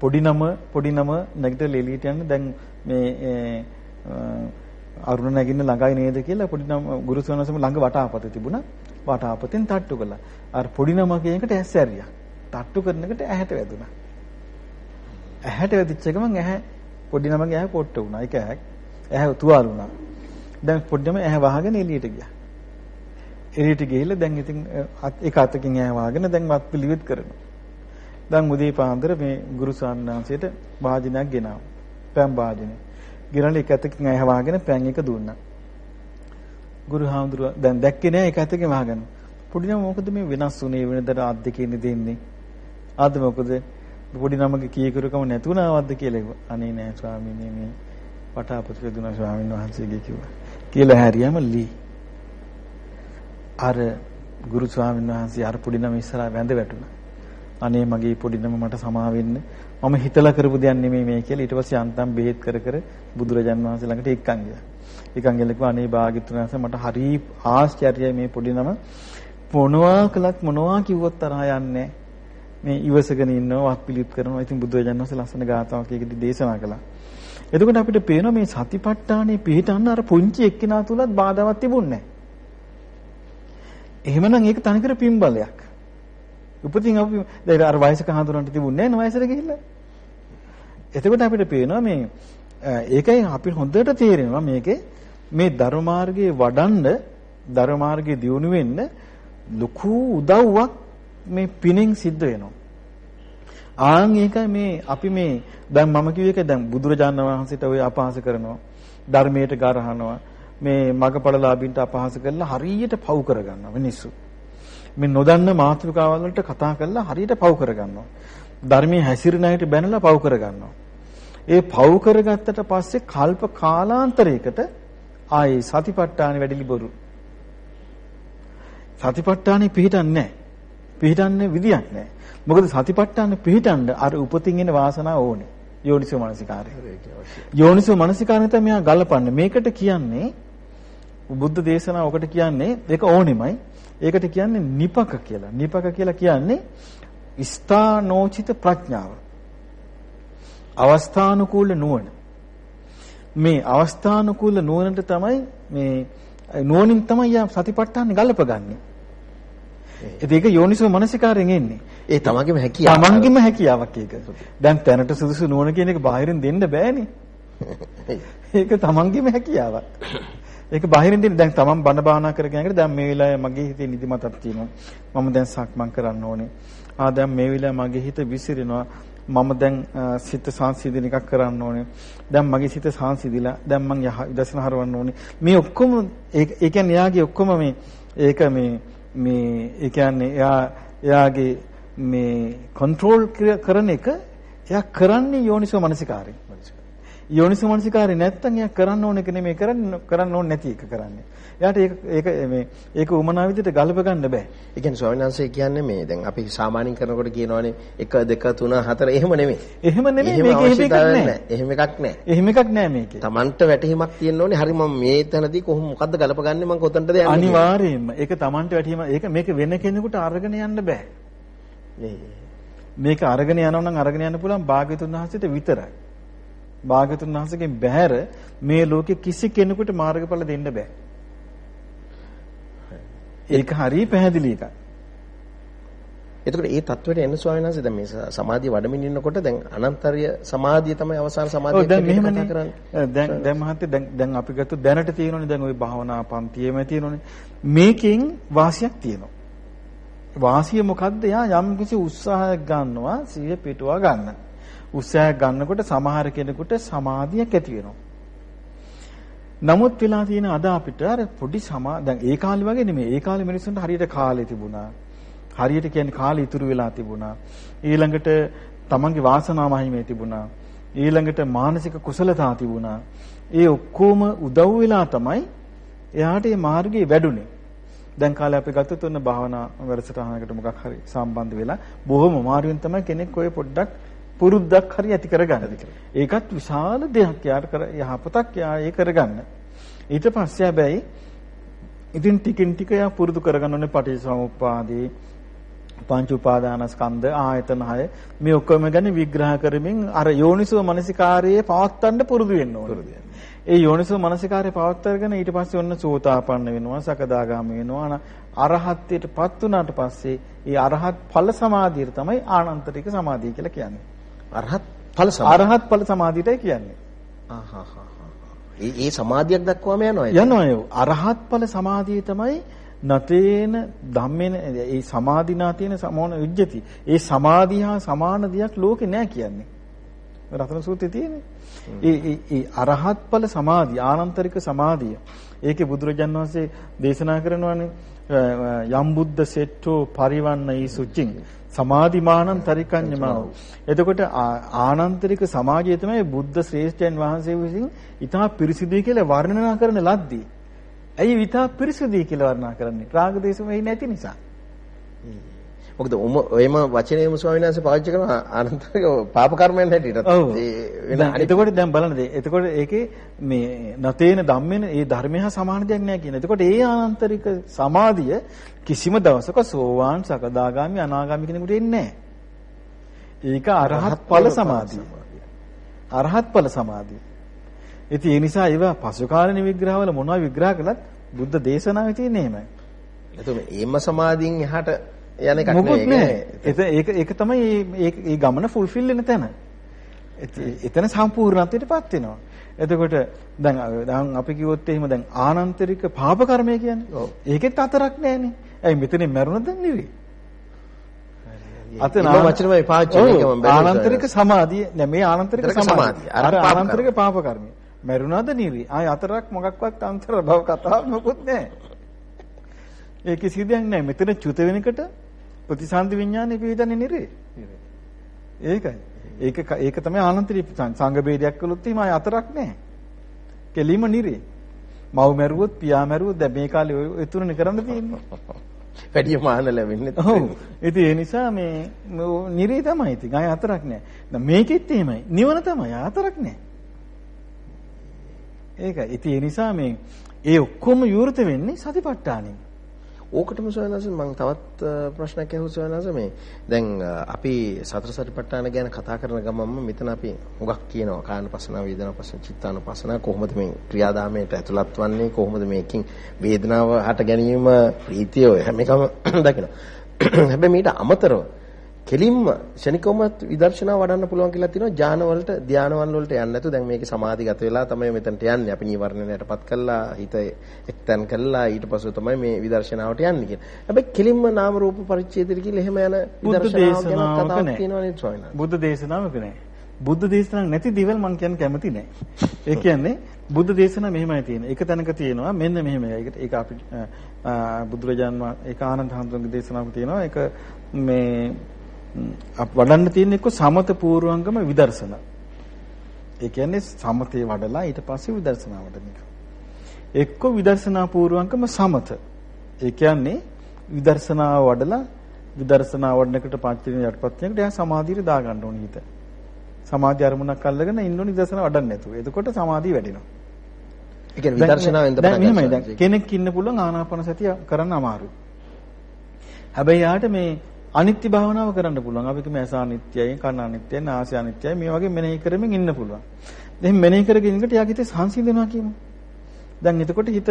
පොඩි නම පොඩි නම නැගිටලා එළියට යන්න දැන් මේ අරුණ නැගින්න ළඟයි නේද කියලා පොඩි නම ගුරු ස්වාමීන් ළඟ වටාපත තිබුණා. වටාපතෙන් තට්ටු කළා. අර පොඩි නම කියන එකට ඇස් ඇරියා. තට්ටු කරන එකට ඇහැට වැදුනා. ඇහැට වැදිච්ච ගමන් ඇහැ පොඩි නමගේ ඇහැ පොට්ට වුණා. ඒක ඇහැ ඇහැ තුවාල වුණා. දැන් පොඩ්ඩම ඇහැ වහගෙන එළියට ගියා. එළියට ගිහිල්ලා දැන් ඉතින් එක අතකින් ඇහැ වහගෙන දැන් වත් පිළිවෙත් කරනවා. දැන් උදේ පාන්දර මේ ගුරු සාන්නාංශයට වාජනයක් ගෙනාවා. පෑන් වාජනය. ගිරණි එක අතකින් ඇහැ වහගෙන පෑන් එක දුන්නා. ගුරු හාමුදුරුව දැන් දැක්කේ නෑ එක අතකින් වහගෙන. පොඩි නම මොකද මේ වෙනස් වුනේ වෙනදට අත් දෙකේ දෙන්නේ. ආද මොකද පොඩි නමගේ කීකරුකම නැතුණාවද්ද කියලා කිව්වා. අනේ නෑ ස්වාමීනි මේ වටාපොත දුනා ස්වාමීන් වහන්සේගේ කිව්වා. කියලා හැරියම ලී. අර ගුරු ස්වාමීන් වහන්සේ අර පොඩි නම ඉස්සරහා වැඳ වැටුණා. අනේ මගේ පොඩි නම මට සමා වෙන්න. මම හිතලා කරපු දෙයක් නෙමෙයි මේ කියලා ඊට පස්සේ අන්තම් බෙහෙත් කර කර බුදුරජාන් වහන්සේ ළඟට එක්කන් ගියා. එක්කන් ගිහලා කිව්වා අනේ භාග්‍යතුන් වහන්සේ මට හරි ආශ්චර්යයි මේ පොඩි නම මොනවා කළත් මොනවා කිව්වොත් තරහා යන්නේ මේ ඉවසගෙන ඉන්නවා වත් පිළිත් කරනවා. ඉතින් බුදුරජාණන් වහන්සේ ලස්සන ගාතාවක් ඒකදී දේශනා කළා. එතකොට අපිට පේනවා මේ සතිපට්ඨානේ පිළිටන්න අර පුංචි එක්කිනා තුලත් බාධාවක් තිබුණේ නැහැ. එහෙමනම් ඒක තනිකර පින්බලයක්. උපතින් අපි දැන් අර වයසක හඳුනන්න තිබුණේ නැහැ වයසට ගිහිල්ලා. එතකොට අපිට පේනවා මේ ඒකයි අපි හොඳට තේරෙනවා මේකේ මේ ධර්ම මාර්ගයේ වඩන්න ධර්ම මාර්ගයේ දියුණු වෙන්න ලොකු උදව්වක් මේ පිනෙන් සිද්ධ වෙනවා. ආන් ඒකයි මේ අපි මේ දැන් මම කිව්ව එක දැන් බුදුරජාණන් වහන්සේට ඔය අපහාස කරනවා ධර්මයට ගරහනවා මේ මගපළලාභින්ට අපහාස කරලා හරියට පව් කරගන්නවා මිනිස්සු මේ නොදන්න මාතෘකාවල් වලට කතා කරලා හරියට පව් කරගන්නවා ධර්මයේ හැසිරෙන අයට බැනලා පව් කරගන්නවා ඒ පව් කරගත්තට පස්සේ කල්ප කාලාන්තරයකට ආයේ සතිපට්ඨානෙ වැඩිලි බොරු සතිපට්ඨානෙ පිහිටන්නේ නැහැ පිහිටන්නේ විදියක් නැහැ මොකද සතිපට්ඨාන පිහිටන්න අර උපතින් එන වාසනාව ඕනේ. යෝනිසෝ මනසිකාරය. යෝනිසෝ මනසිකාරය තමයි මෙයා ගලපන්නේ. මේකට කියන්නේ බුද්ධ දේශනාව ඔකට කියන්නේ ඒක ඕනෙමයි. ඒකට කියන්නේ නිපක කියලා. නිපක කියලා කියන්නේ ස්ථානෝචිත ප්‍රඥාව. අවස්ථානුකූල නුවණ. මේ අවස්ථානුකූල නුවණට තමයි මේ නුවණින් තමයි යා සතිපට්ඨාන ගලපගන්නේ. ඒක යෝනිසෝ මනසිකාරයෙන් එන්නේ. ඒ තමන්ගේම හැකියාව. තමන්ගේම හැකියාවක් ඒක. දැන් තැනට සුදුසු නුවණ කියන එක බාහිරින් දෙන්න බෑනේ. ඒක තමන්ගේම හැකියාවක්. ඒක බාහිරින් දෙන්න දැන් තමන් බණ භාවනා කරගෙන යනකොට දැන් මේ වෙලාවේ මගේ හිතේ නිදිමතක් තියෙනවා. මම දැන් සක්මන් කරන්න ඕනේ. ආ දැන් මේ වෙලාවේ මගේ හිත විසිරෙනවා. මම දැන් සිත සංසිඳන එකක් කරන්න ඕනේ. දැන් මගේ සිත සංසිඳිලා දැන් මං දර්ශන හරවන්න ඕනේ. මේ ඔක්කොම ඒ කියන්නේ යාගේ ඔක්කොම මේ ඒක මේ මේ ඒ කියන්නේ එයා එයාගේ මේ කන්ට්‍රෝල් කරන එක එයා කරන්නේ යෝනිසෝ මනසිකාරයෙන්. යෝනිසෝ මනසිකාරය නැත්තම් එයා කරන්න ඕන එක නෙමෙයි කරන්න කරන්න ඕනේ නැති එක කරන්නේ. එයාට ඒක ඒක මේ ඒක උමනා විදිහට ගලප ගන්න බෑ. ඒ කියන්නේ ස්වාමීන් වහන්සේ කියන්නේ මේ දැන් අපි සාමාන්‍යයෙන් කරනකොට කියනවානේ 1 2 3 4 එහෙම නෙමෙයි. එහෙම නෙමෙයි මේක එහෙම එකක් නෑ. එහෙම එකක් නෑ. එහෙම එකක් නෑ මේකේ. Tamanට වැටහීමක් තියෙන්න ඕනේ. හරි මම මේ තැනදී කොහොම මොකද්ද ගලප ගන්නෙ මම කොතනටද යන්නේ? අනිවාර්යයෙන්ම. ඒක Tamanට වැටහීම ඒක මේක වෙන කෙනෙකුට අරගෙන යන්න බෑ. මේක අරගෙන යනවා නම් අරගෙන යන්න පුළුවන් භාග්‍යතුන් වහන්සේට විතරයි. භාගතුන් වහන්සේගෙන් බැහැර මේ ලෝකෙ කිසි කෙනෙකුට මාර්ගඵල දෙන්න බෑ. ඒක හරිය පැහැදිලි එකක්. එතකොට මේ தത്വෙට එන ස්වාමීන් වහන්සේ දැන් මේ සමාධිය වඩමින් ඉන්නකොට දැන් අනන්තර්ය සමාධිය තමයි අවසාන සමාධිය කියලා කතා කරන්නේ. දැන් දැන් මහත්තයා දැන් දැන් අපි ගත්ත දැනට තියෙනෝනේ දැන් ওই භාවනා පන්තියේම තියෙනෝනේ. මේකෙන් වාසියක් තියෙනවා. වාසිය මොකද්ද? යා යම් කිසි උත්සාහයක් ගන්නවා සිය පිටුවා ගන්න. උත්සාහයක් ගන්නකොට සමහර කෙනෙකුට සමාධියක් ඇති වෙනවා. නමුත් වෙලා තියෙන අද අපිට අර පොඩි සමා දැන් ඒ කාලේ වගේ නෙමෙයි. ඒ කාලේ මිනිස්සුන්ට හරියට කාලේ තිබුණා. හරියට කියන්නේ කාලේ ඉතුරු වෙලා තිබුණා. ඊළඟට තමන්ගේ වාසනාව මහිමේ තිබුණා. ඊළඟට මානසික කුසලතා තිබුණා. ඒ ඔක්කොම උදව් වෙලා තමයි එයාට මේ මාර්ගයේ වැඩුණේ. දැන් කාලේ අපි ගත්තොත් ඔන්න භාවනා වැඩසටහනකට මොකක් හරි සම්බන්ධ වෙලා බොහොම අමාරුවෙන් තමයි කෙනෙක් ඔය පොඩ්ඩක් පුරුද්දක් හරි ඇති කරගන්න. ඒකත් විශාල දෙයක් යාට කර යහපතක් යා ඒ කරගන්න. ඊට පස්සේ හැබැයි ඉතින් ටිකින් ටික යා පුරුදු කරගන්න ඕනේ පටිච්චසමුප්පාදේ පංච උපාදානස්කන්ධ ආයතන 6 මේ ඔක්කොම ගැන විග්‍රහ කරමින් අර යෝනිසෝ මනසිකාරයේ පවත්තන්න පුරුදු වෙන්න ඕනේ. ඒ යෝනිසෝ මනසිකාරයේ පවත්තරගෙන ඊට පස්සේ ඔන්න සෝතාපන්න වෙනවා සකදාගාමි වෙනවා අරහත්ත්වයටපත් වුණාට පස්සේ ඒ අරහත් ඵල සමාධිය තමයි ආනන්තරික සමාධිය කියලා කියන්නේ. අරහත් ඵල සමාධිය. අරහත් ඵල සමාධියටයි කියන්නේ. ඒ ඒ සමාධියක් දක්වාම යනවා ඒක. යනවා ඒ අරහත් ඵල සමාධිය තමයි නතේන ධම්මේන ඒ සමාධිනා තියෙන සමෝන විජ්ජති. ඒ සමාධිය හා සමාන දෙයක් ලෝකේ නැහැ කියන්නේ. රතන සූත්‍රයේ තියෙන්නේ. ඒ ඒ අරහත් ඵල සමාධිය ආනන්තරික සමාධිය. ඒකේ බුදුරජාන් වහන්සේ දේශනා කරනවානේ යම් බුද්ධ සෙට්ටෝ පරිවන්න ඊසුචින් සමාධිමානං තරිකඤ්ඤමව. එතකොට ආනන්තරික සමාජය තමයි බුද්ධ ශ්‍රේෂ්ඨයන් වහන්සේ විසින් ඊටා පිරිසිදුයි කියලා වර්ණනා කරන ලද්දේ. ඇයි ඊටා පිරිසිදුයි කියලා වර්ණනා කරන්නේ? රාග දේශ වෙයි නැති නිසා. මොකද ඔයම වචනේම ස්වාමීන් වහන්සේ පාවිච්චි කරන අනන්තරික පාප කර්මයන් හැටියට. වෙන එතකොට දැන් බලන්න. එතකොට ඒකේ මේ නතේන ධම්මේන ඒ ධර්මය හා සමාන දෙයක් නෑ කියන. එතකොට ඒ ආනන්තරික සමාධිය කිසිම දවසක සෝවාන් සකදාගාමි අනාගාමි කෙනෙකුට එන්නේ. ඒක අරහත් ඵල සමාධිය. අරහත් ඵල සමාධිය. ඉතින් ඒ නිසා ඒවා පසු කාලින විග්‍රහවල මොනවා විග්‍රහ කළත් බුද්ධ දේශනාවේ තියෙන එහෙමයි. එතකොට ඒම සමාධියෙන් එහාට යන එකක් මොකුත් නෑ. ඒක ඒක තමයි මේ ගමන ෆුල්ෆිල් වෙන තැන. එතන සම්පූර්ණත්වයටපත් වෙනවා. එතකොට දැන් දැන් අපි කිව්වොත් එහෙම දැන් ආනන්තරික පාප කර්මය කියන්නේ. ඒකෙත් අතරක් නෑනේ. ඇයි මෙතනින් මැරුණද නෙවෙයි. අතන වචනමයි පාවිච්චි මේකම ආනන්තරික සමාධිය නෑ මේ ආනන්තරික සමාධිය. අර ආනන්තරික පාප කර්මය. මැරුණාද නෙවෙයි. ආය අතරක් මොකක්වත් අන්තර භව කතාවක් මොකුත් නෑ. ඒකේ සිද්ධියක් නෑ. මෙතන චුත වෙනකොට ප්‍රතිසන්දි විඥානේ පිළිදන්නේ නිරේ. ඒකයි. ඒක ඒක තමයි ආනන්තරික සංඝ ભેදයක් කළොත් එහෙම ආය අතරක් නැහැ. කෙලිම නිරේ. මව් මැරුවොත් පියා මැරුවොත් දැන් මේ කාලේ ඔය තුනනේ කරන්න තියෙන්නේ. වැඩි මාන ලැබෙන්නේ. ඔව්. ඉතින් ඒ නිසා මේ නිරේ තමයි ඉතින් ආය අතරක් නැහැ. දැන් මේකෙත් එහෙමයි. නිවන තමයි අතරක් නැහැ. ඒකයි. ඉතින් ඒ නිසා මේ ඒ ඔක්කොම විවෘත වෙන්නේ සතිපට්ඨානෙන්. ඕකටම සොයනස මම තවත් ප්‍රශ්නයක් අහුව සොයනස මේ. දැන් අපි සතර සතිපට්ඨාන ගැන කතා කරන ගමන්ම මෙතන අපි හුඟක් කියනවා. කායනපසනාව වේදනාපසන චිත්තානපසනාව කොහොමද මේ ක්‍රියාදාමයට ඇතුළත් වන්නේ? කොහොමද මේකෙන් වේදනාව හට ගැනීම ප්‍රීතිය හැම එකම දකිනවා. හැබැයි මීට අමතරව කෙලින්ම ශනිකවම විදර්ශනා වඩන්න පුළුවන් කියලා තියෙනවා ඥාන වලට ධානවල වලට යන්නේ නැතු දැන් මේකේ සමාධිගත වෙලා තමයි මෙතනට යන්නේ අපි නීවරණයටපත් කළා හිත එක්තන් කළා ඊට පස්සේ තමයි මේ විදර්ශනාවට යන්නේ කියලා. හැබැයි කෙලින්ම නාම රූප පරිච්ඡේදෙට කියලා එහෙම යන විදර්ශනාව ගැන කතාවක් තියෙනවා නේද ස්වාමීන්? බුද්ධ දේශනාවක නෑ. බුද්ධ දේශනාවක් නැති දේවල් මම කියන්න කැමති නෑ. ඒ කියන්නේ බුද්ධ දේශනා මෙහෙමයි තියෙන්නේ. එක තැනක තියෙනවා මෙන්න මෙහෙමයි. ඒකට ඒක අපි බුදුරජාන් වහන්සේ ඒක ආනන්ද හඳුන්ගේ දේශනාවක් තියෙනවා. ඒක මේ වඩන්න තියෙන එක්ක සමත පූර්වංගම විදර්ශනා. ඒ කියන්නේ සමතේ වඩලා ඊට පස්සේ විදර්ශනා වඩන එක. එක්ක විදර්ශනා පූර්වංගම සමත. ඒ කියන්නේ විදර්ශනා වඩලා විදර්ශනා වඩනකට පංචේන යටපත් වෙනකොට එයා සමාධියට දා ගන්න ඕනේ හිත. සමාධි අරමුණක් අල්ලගෙන ඉන්න ඕනේ විදර්ශනා වඩන්න නැතුව. එතකොට සමාධිය වැඩෙනවා. ඒ කියන්නේ විදර්ශනාවෙන් තමයි දැන් කෙනෙක් ඉන්න පුළුවන් ආනාපාන සතිය කරන්න අමාරුයි. හැබැයි යාට මේ අනිත්‍ය භාවනාව කරන්න පුළුවන්. අපි කිව්ව ඇස අනිත්‍යයි, කන අනිත්‍යයි, නාසය අනිත්‍යයි මේ වගේ මෙනෙහි කරමින් ඉන්න පුළුවන්. දැන් මෙනෙහි කරගෙන ඉන්නකොට යාගේ හිත සංසිඳනවා කියමු. දැන් එතකොට හිත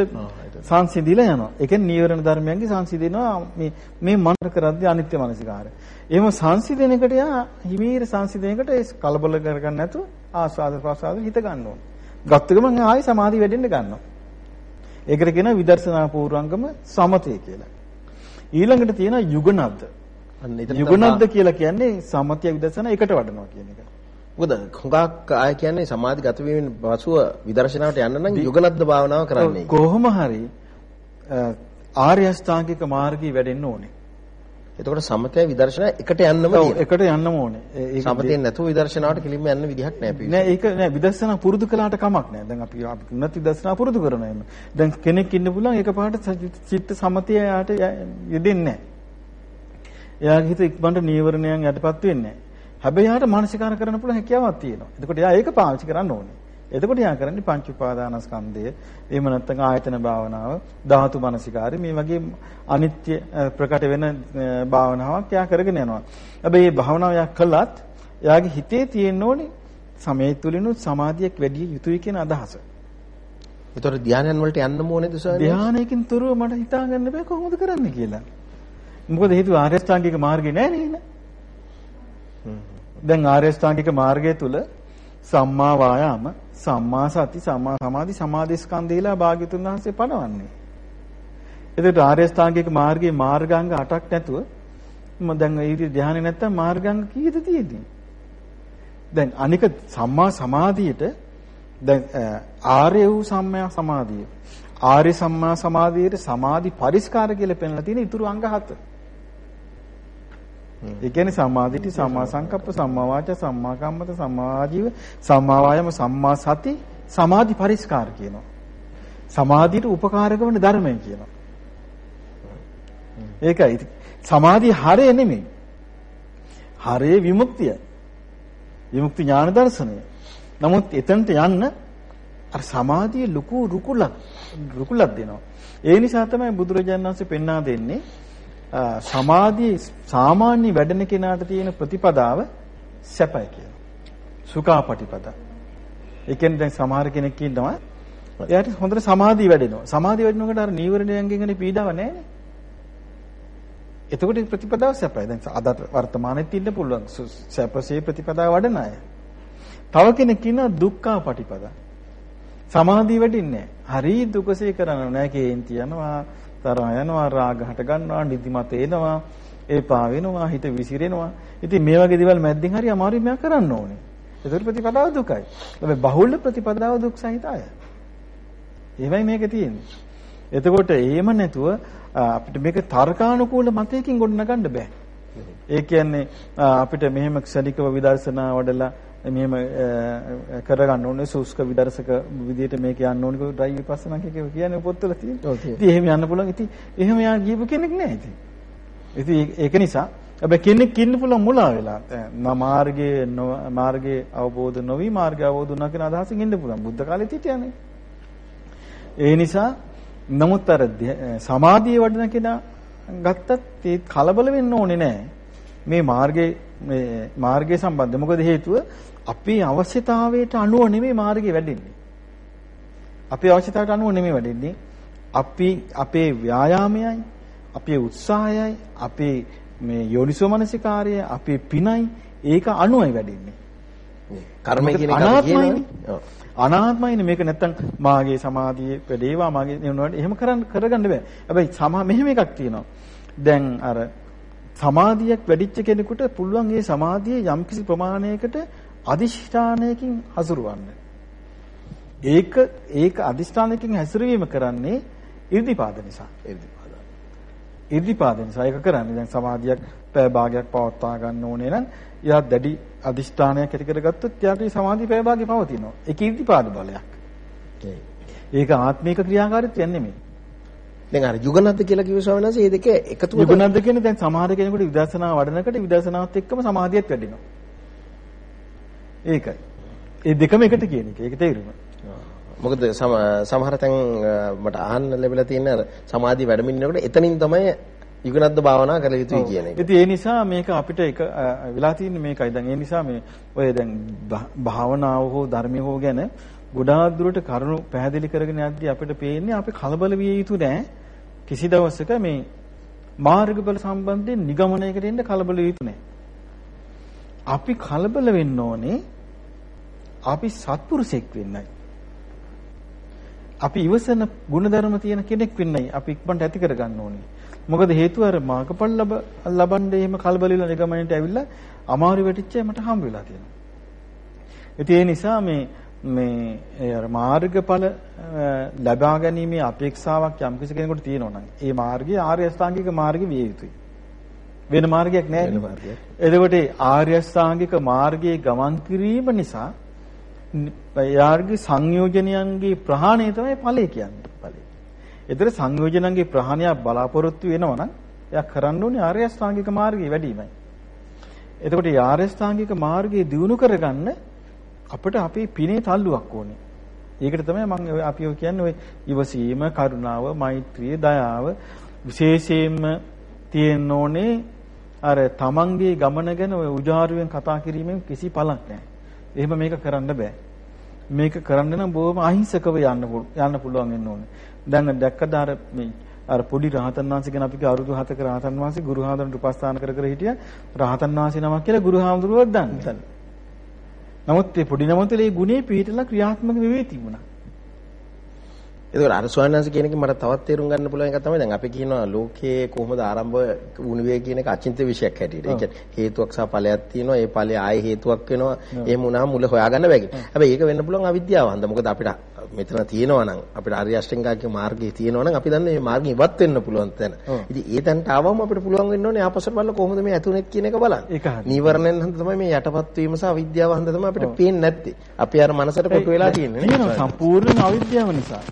සංසිඳිලා යනවා. ඒ කියන්නේ නීවරණ ධර්මයන්ගේ සංසිඳෙනවා මේ මේ මනස කරද්දී අනිත්‍ය මනසිකාරය. එහෙම සංසිඳෙන එකට යා හිමීර සංසිඳෙනකට ඒ කලබල කරගන්න නැතුව ආස්වාද ප්‍රසආද හිත ගන්න ඕන. ගත්ත ගමන් ආයෙ සමාධිය වැඩෙන්න ගන්නවා. ඒකට කියනවා විදර්ශනා පූර්වංගම සමතේ කියලා. ඊළඟට තියෙනවා යුගනද්ද. අන්න එතන යුගනද්ද කියලා කියන්නේ සමතිය විදර්ශනා එකට වඩනවා කියන එක. මොකද හුඟක් අය කියන්නේ සමාධිගත වීමෙන් පසුව විදර්ශනාවට යන්න නම් යුගලද්ද භාවනාව කරන්නේ. කොහොම හරි ආර්ය අෂ්ටාංගික මාර්ගය වැඩෙන්න ඕනේ. එතකොට සමතය විදර්ශනා එකට යන්නම තියෙනවා. එකට යන්නම ඕනේ. ඒක සමතයෙන් නැතුව විදර්ශනාවට කිලිම යන්න විදිහක් නැහැ පිළිස. නෑ ඒක නෑ විදර්ශනා පුරුදු කළාට කමක් නෑ. දැන් අපි අපි උන්නත විදර්ශනා පුරුදු කරනවා එන්න. දැන් කෙනෙක් ඉන්න පුළුවන් එකපාරට චිත්ත සමතය යාට යෙදෙන්නේ නෑ. එයාගේ හිත ඉක්මනට නීවරණයන් යටපත් වෙන්නේ නෑ. හැබැයි යාට මානසිකාර කරන්න පුළුවන් හැකියාවක් තියෙනවා. එතකොට එයා ඒක පාවිච්චි කරන්න ඕනේ. එතකොට යා කරන්නේ පංච උපාදානස්කන්ධය, එහෙම නැත්නම් ආයතන භාවනාව, ධාතු මනසිකාරය මේ වගේ අනිත්‍ය ප්‍රකට වෙන භාවනාවක් යා කරගෙන යනවා. හැබැයි මේ භාවනාව යා කළත් එයාගේ හිතේ තියෙන්න ඕනේ සමය තුලිනුත් සමාධියක් වැඩි යුතුයි කියන අදහස. එතකොට ධානයන් වලට යන්නම ඕනේද ස්වාමීනි? ධානයකින් තොරව මට හිතා ගන්න බෑ කොහොමද කරන්නේ කියලා. මොකද හේතුව ආර්ය අෂ්ටාංගික මාර්ගේ නෑ නේද? දැන් ආර්ය අෂ්ටාංගික මාර්ගය තුල සම්මා වායාම, සම්මා සති, සම්මා සමාධි, සමාධි ස්කන්ධයලා භාග්‍යතුන් වහන්සේ පනවන්නේ. එතකොට ආර්ය අෂ්ටාංගික මාර්ගයේ මාර්ගාංග 8ක් නැතුව මම දැන් ඒ විදිහට ධානය නැත්තම් මාර්ගාංග කීයද තියෙන්නේ? දැන් අනික සම්මා සමාධියට දැන් අ, ආර්ය වූ සම්මා සමාධිය ආර්ය සම්මා සමාධියට සමාධි පරිස්කාර කියලා පෙන්ලා තියෙන ඊතුරු අංග 7. ඒ කියන්නේ සමාධිටි සම්මා සංකප්ප සම්මා වාචා සම්මා කම්මත සම්මා ආජීව සම්මා වායාම සම්මා සති සමාධි පරිස්කාර කියනවා. සමාධියට උපකාරක වන ධර්මය කියනවා. ඒකයි. ඉතින් සමාධිය හරය නෙමෙයි. හරය විමුක්තිය. විමුක්ති ඥාන දර්ශනය. නමුත් එතනට යන්න අර සමාධිය ලুকু රුකුලක් රුකුලක් දෙනවා. ඒ නිසා තමයි බුදුරජාණන් වහන්සේ පෙන්වා දෙන්නේ අ, සමාධිය සාමාන්‍ය වැඩෙන කෙනාට තියෙන ප්‍රතිපදාව සැපයි කියලා. සුඛාපටිපදා. ඒ කියන්නේ දැන් සමහර කෙනෙක් ඉන්නවා එයාට හොඳට සමාධිය වැඩෙනවා. සමාධිය වැඩෙනකොට අර නීවරණයන්ගෙන් එන පීඩාව නැහැ එතකොට ප්‍රතිපදාව සැපයි. දැන් අද වර්තමානෙත් ඉන්න පුළුවන් සු- සැපසේ ප්‍රතිපදාව වඩන අය. තව කෙනෙක් ඉන්නවා දුක්ඛාපටිපදා. සමාධිය වැඩින්නේ නැහැ. හරි දුකසේ කරන්න නැහැ කේන්ති යනවා, තරහ යනවා, රාග හට ගන්නවා, නිදිමත එනවා, ඒපා වෙනවා, හිත විසිරෙනවා. ඉතින් මේ වගේ දේවල් මැද්දෙන් හරි අමාරුයි මෙයා කරන්න ඕනේ. ඒතර ප්‍රතිපදාව දුකයි. හැබැයි බහුල ප්‍රතිපදාව දුක් සහිතයි. එහෙමයි මේක තියෙන්නේ. එතකොට එහෙම නැතුව අ, අපිට මේක තර්කානුකූල මතයකින් ගොඩනගන්න බෑ. ඒ කියන්නේ අ, අපිට මෙහෙම ක්ෂණිකව විදර්ශනා වඩලා මෙහෙම කරගන්න ඕනේ සුස්ක විදර්ශක විදියට මේක යන්න ඕනේ කියලා ඩ්‍රයිව් විපස්සනා කියක කියන්නේ පොත්වල. තියෙනවා. ඉතින් එහෙම යන්න පුළුවන්. ඉතින් එහෙම යා ගියපු කෙනෙක් නෑ ඉතින්. ඉතින් ඒක නිසා හැබැයි කෙනෙක් ඉන්න පුළුවන් මුලා වෙලා. නා මාර්ගයේ නො- මාර්ගයේ අවබෝධ නොවි මාර්ගය අවබෝධ වුණා කියන අදහසින් ඉන්න පුළුවන්. බුද්ධ කාලෙත් හිටියානේ. ඒ නිසා නමුත් අර ධ්‍ය- සමාධිය වඩන කෙනා ගත්තත් ඒ කලබල වෙන්න ඕනේ නැහැ. මේ මාර්ගයේ මේ මාර්ගය සම්බන්ධ මොකද හේතුව අපේ අවශ්‍යතාවයට අනුව නෙමෙයි මාර්ගය වැඩෙන්නේ. අපේ අවශ්‍යතාවයට අනුව නෙමෙයි වැඩෙන්නේ. අපි අපේ ව්‍යායාමයයි, අපේ උත්සාහයයි, අපේ මේ යෝනිසෝ මනසිකාරය, අපේ පිනයි ඒක අනුවයි වැඩෙන්නේ. කර්මය කියන එක අපි අනාත්මයිනේ. මේක නැත්තම් මාගේ සමාධියේ වැඩේවා මාගේ නෙවුනට එහෙම කරන්න කරගන්න බෑ. හැබැයි සමා මෙහෙම එකක් තියෙනවා. දැන් අර සමාධියක් වැඩිච්ච කෙනෙකුට පුළුවන් මේ සමාධිය යම්කිසි ප්‍රමාණයකට අදිෂ්ඨානයකින් හසුරවන්න. ඒක ඒක අදිෂ්ඨානයකින් හැසිරවීම කරන්නේ ඉර්ධිපාද නිසා. ඉර්ධිපාද. ඉර්ධිපාද නිසා ඒක කරන්නේ. දැන් සමාධියක් පැය භාගයක් පවත්වා ගන්න ඕනේ නම් එයා දැඩි අදිෂ්ඨානයක් ඇති කරගත්තොත් එයාගේ සමාධිය පැය භාගෙ පවතිනවා. ඒක ඉර්ධිපාද බලයක්. ඒ. ඒක ආත්මික ක්‍රියාකාරීත්වයක් නෙමෙයි. දැන් අර යුගනද්ද කියලා කිව්ව ස්වාමීන් වහන්සේ මේ දෙක එකතුව යුගනන්ද කියන්නේ දැන් සමහර කෙනෙකුට විදර්ශනා වඩනකොට විදර්ශනාවත් එක්කම සමාධියත් වැඩෙනවා. ඒකයි. ඒ දෙකම එකට කියන එක. ඒක තේරුම. මොකද සම- සමහර තැන් මට අහන්න ලැබිලා තියෙන අර සමාධිය වැඩමින් ඉන්නකොට එතනින් තමයි යුගනද්ද භාවනා කළ යුතුයි කියන එක. ඉතින් ඒ නිසා මේක අපිට එක වෙලා තියෙන්නේ මේකයි. දැන් ඒ නිසා මේ ඔය දැන් භාවනාව හෝ ධර්මය හෝ ගැන ගොඩාක් දුරට කරුණු පැහැදිලි කරගෙන යද්දී අපිට පේන්නේ අපි කලබල විය යුතු නෑ. කිසි දවසක මේ මාර්ගඵල සම්බන්ධයෙන් නිගමනයකට එන්න කලබල විය යුතු නෑ. අපි කලබල වෙන්න ඕනේ අපි සත්පුරුෂෙක් වෙන්නයි. අපි ඉවසන ಗುಣධර්ම තියෙන කෙනෙක් වෙන්නයි අපි ඉක්මනට ඇති කරගන්න ඕනේ. මොකද හේතුව අර මාර්ගඵල ලබ ලබන්නේ එහෙම කලබල වෙලා නිගමනයට ඇවිල්ලා අමාරු වෙටිච්ච මට හම්බ වෙලා තියෙනවා. ඉතින් ඒ නිසා මේ මේ අර මාර්ගඵල ලබා ගැනීමේ අපේක්ෂාවක් යම් කිසි කෙනෙකුට තියෙනවා නම් ඒ මාර්ගය ආර්ය අෂ්ටාංගික මාර්ගය විය යුතුයි. වෙන මාර්ගයක් නැහැ. එතකොට ආර්ය අෂ්ටාංගික මාර්ගයේ ගමන් කිරීම නිසා යාර්ගී සංයෝජනයන්ගේ ප්‍රහාණය තමයි ඵලය කියන්නේ. ඵලය. ඒතර සංයෝජනන්ගේ ප්‍රහාණයක් බලාපොරොත්තු වෙනවා නම් එයා කරන්න ඕනේ ආර්ය අෂ්ටාංගික මාර්ගය වැඩිමයි. එතකොට ඒ ආර්ය අෂ්ටාංගික මාර්ගය දියුණු කරගන්න අපිට අපේ පිනේ තල්ලුවක් ඕනේ. ඒකට තමයි මම අපි ඔය කියන්නේ ඔය ඉවසීම, කරුණාව, මෛත්‍රිය, දයාව විශේෂයෙන්ම තියෙන්න ඕනේ අර තමන්ගේ ගමන ගැන ඔය උජාරුවෙන් කතා කිරීමෙන් කිසි පළක් නැහැ. එහෙම මේක කරන්න බෑ. මේක කරන්න නම් බොහොම අහිංසකව යන්න යන්න පුළුවන් වෙන්න ඕනේ. දැන් දැක්කද අර මේ අර පොඩි රහතන් වහන්සේ ගැන අපි අවුරුදු 7ක රහතන් වහන්සේ ගුරු හාමුදුරන්ට උපස්ථාන කර කර හිටියා රහතන් වහන්සේ නමක් කියලා ගුරු හාමුදුරුවෝ දන්නේ. නමුත් මේ පොඩි නමතලේ ගුණේ පිළිටලා ක්‍රියාත්මක වෙවි තිබුණා. ඒකෝර අර ස්වාමීන් කියන එක මට තවත් තේරුම් ගන්න පුළුවන් එක තමයි දැන් අපි කියනවා ලෝකයේ කොහොමද ආරම්භ වුණේ කියන එක අචින්ත්‍ය විශයක් හැටියට. ඒ කියන්නේ හේතුවක් සහ ඵලයක් තියෙනවා. ඒ ඵලය ආයේ හේතුවක් වෙනවා. එහෙම වුණාම මුල හොයාගන්න බැහැ. හැබැයි ඒක වෙන්න පුළුවන් අවිද්‍යාව හන්ද. මොකද අපිට මෙතන තියෙනවා නම් අපිට ආර්ය අෂ්ටාංගික මාර්ගයේ තියෙනවා නම් අපි දන්නේ මේ මාර්ගෙ ඉවත් වෙන්න පුළුවන් තැන. ඉතින් ඒ තැනට ආවම අපිට පුළුවන් වෙන්න ඕනේ ආපස්සට බලලා කොහොමද මේ ඇතුණෙත් කියන එක බලන්න. නීවරණයෙන් හන්ද තමයි මේ යටපත් වීම සහ අවිද්‍යාව හන්ද තමයි අපිට පේන්නේ නැත්තේ. අපි අර මනසට කොටු වෙලා තියෙන්නේ නේ. තියෙනවා සම්පූර්ණ අවිද්‍යාව නිසා.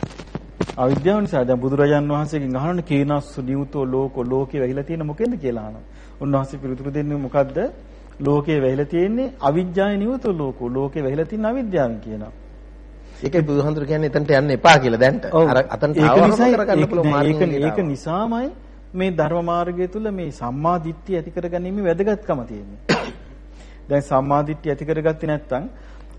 අවිද්‍යාව නිසා දැන් බුදුරජාන් වහන්සේගෙන් අහනනේ කේනස්සු නියුතෝ ලෝකෝ ලෝකේ වැහිලා තියෙන මොකෙන්ද කියලා අහනවා. උන්වහන්සේ පිළිතුරු දෙන්නේ මොකද්ද? ලෝකේ වැහිලා තියෙන්නේ අවිද්‍යාවේ නියුතෝ ලෝකෝ ලෝකේ වැහිලා තියෙන අවිද්‍යාවෙන් කියනවා. ඒකයි බුදුහාමුදුරු කියන්නේ එතනට යන්න එපා කියලා දැන්ට. අර අතනට ආවම කරගන්න පුළුවන් මාර්ගය. ඒක නිසාමයි මේ ධර්ම මාර්ගය තුල මේ සම්මා දිට්ඨිය ඇති කරගැනීමේ වැදගත්කම තියෙන්නේ. දැන් සම්මා දිට්ඨිය ඇති කරගත්තේ නැත්නම්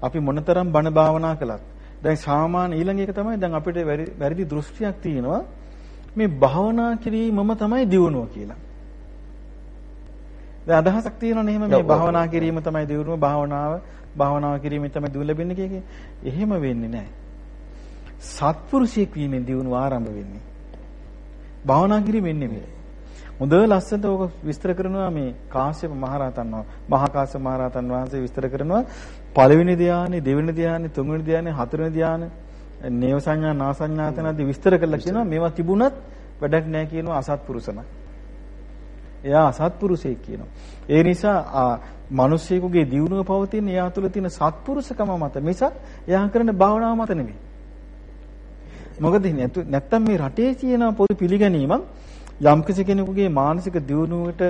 අපි මොනතරම් බණ භාවනා කළත් දැන් සාමාන්‍ය ඊළඟ එක තමයි දැන් අපිට වැරදි දෘෂ්ටියක් තියෙනවා මේ භාවනා කිරීමම තමයි දියුණුව කියලා. දැන් අදහසක් තියෙනවනේ එහෙම මේ භාවනා කිරීම තමයි දියුණුව භාවනාව භාවනාව කිරීමෙන් තමයි දියුණු ලැබෙන්නේ කියකේ. එහෙම වෙන්නේ නැහැ. සත්පුරුෂයෙක් වීමෙන් දියුණුව ආරම්භ වෙන්නේ. භාවනා කිරීමෙන් නෙමෙයි. හොඳ ලස්සනට ඕක විස්තර කරනවා මේ කාශ්‍යප මහරහතන් වහන්සේ මහා කාශ්‍යප මහරහතන් වහන්සේ විස්තර කරනවා පළවෙනි ධානය දෙවෙනි ධානය තුන්වෙනි ධානය හතරවෙනි ධානය නේව සංඥා නාසඤ්ඤාතනදී විස්තර කරලා කියනවා මේවා තිබුණත් වැඩක් නැහැ කියනවා අසත්පුරුෂම. එයා අසත්පුරුෂයෙක් කියනවා. ඒ නිසා මිනිස්සෙකුගේ දියුණුව පවතින එයා තුළ තියෙන සත්පුරුෂකම මත මිසක් එයා කරන භාවනාව මත නෙමෙයි. මොකද නැත්තම් මේ රටේ තියෙන පොදු පිළිගැනීමක් යම් කෙනෙකුගේ මානසික දියුණුවට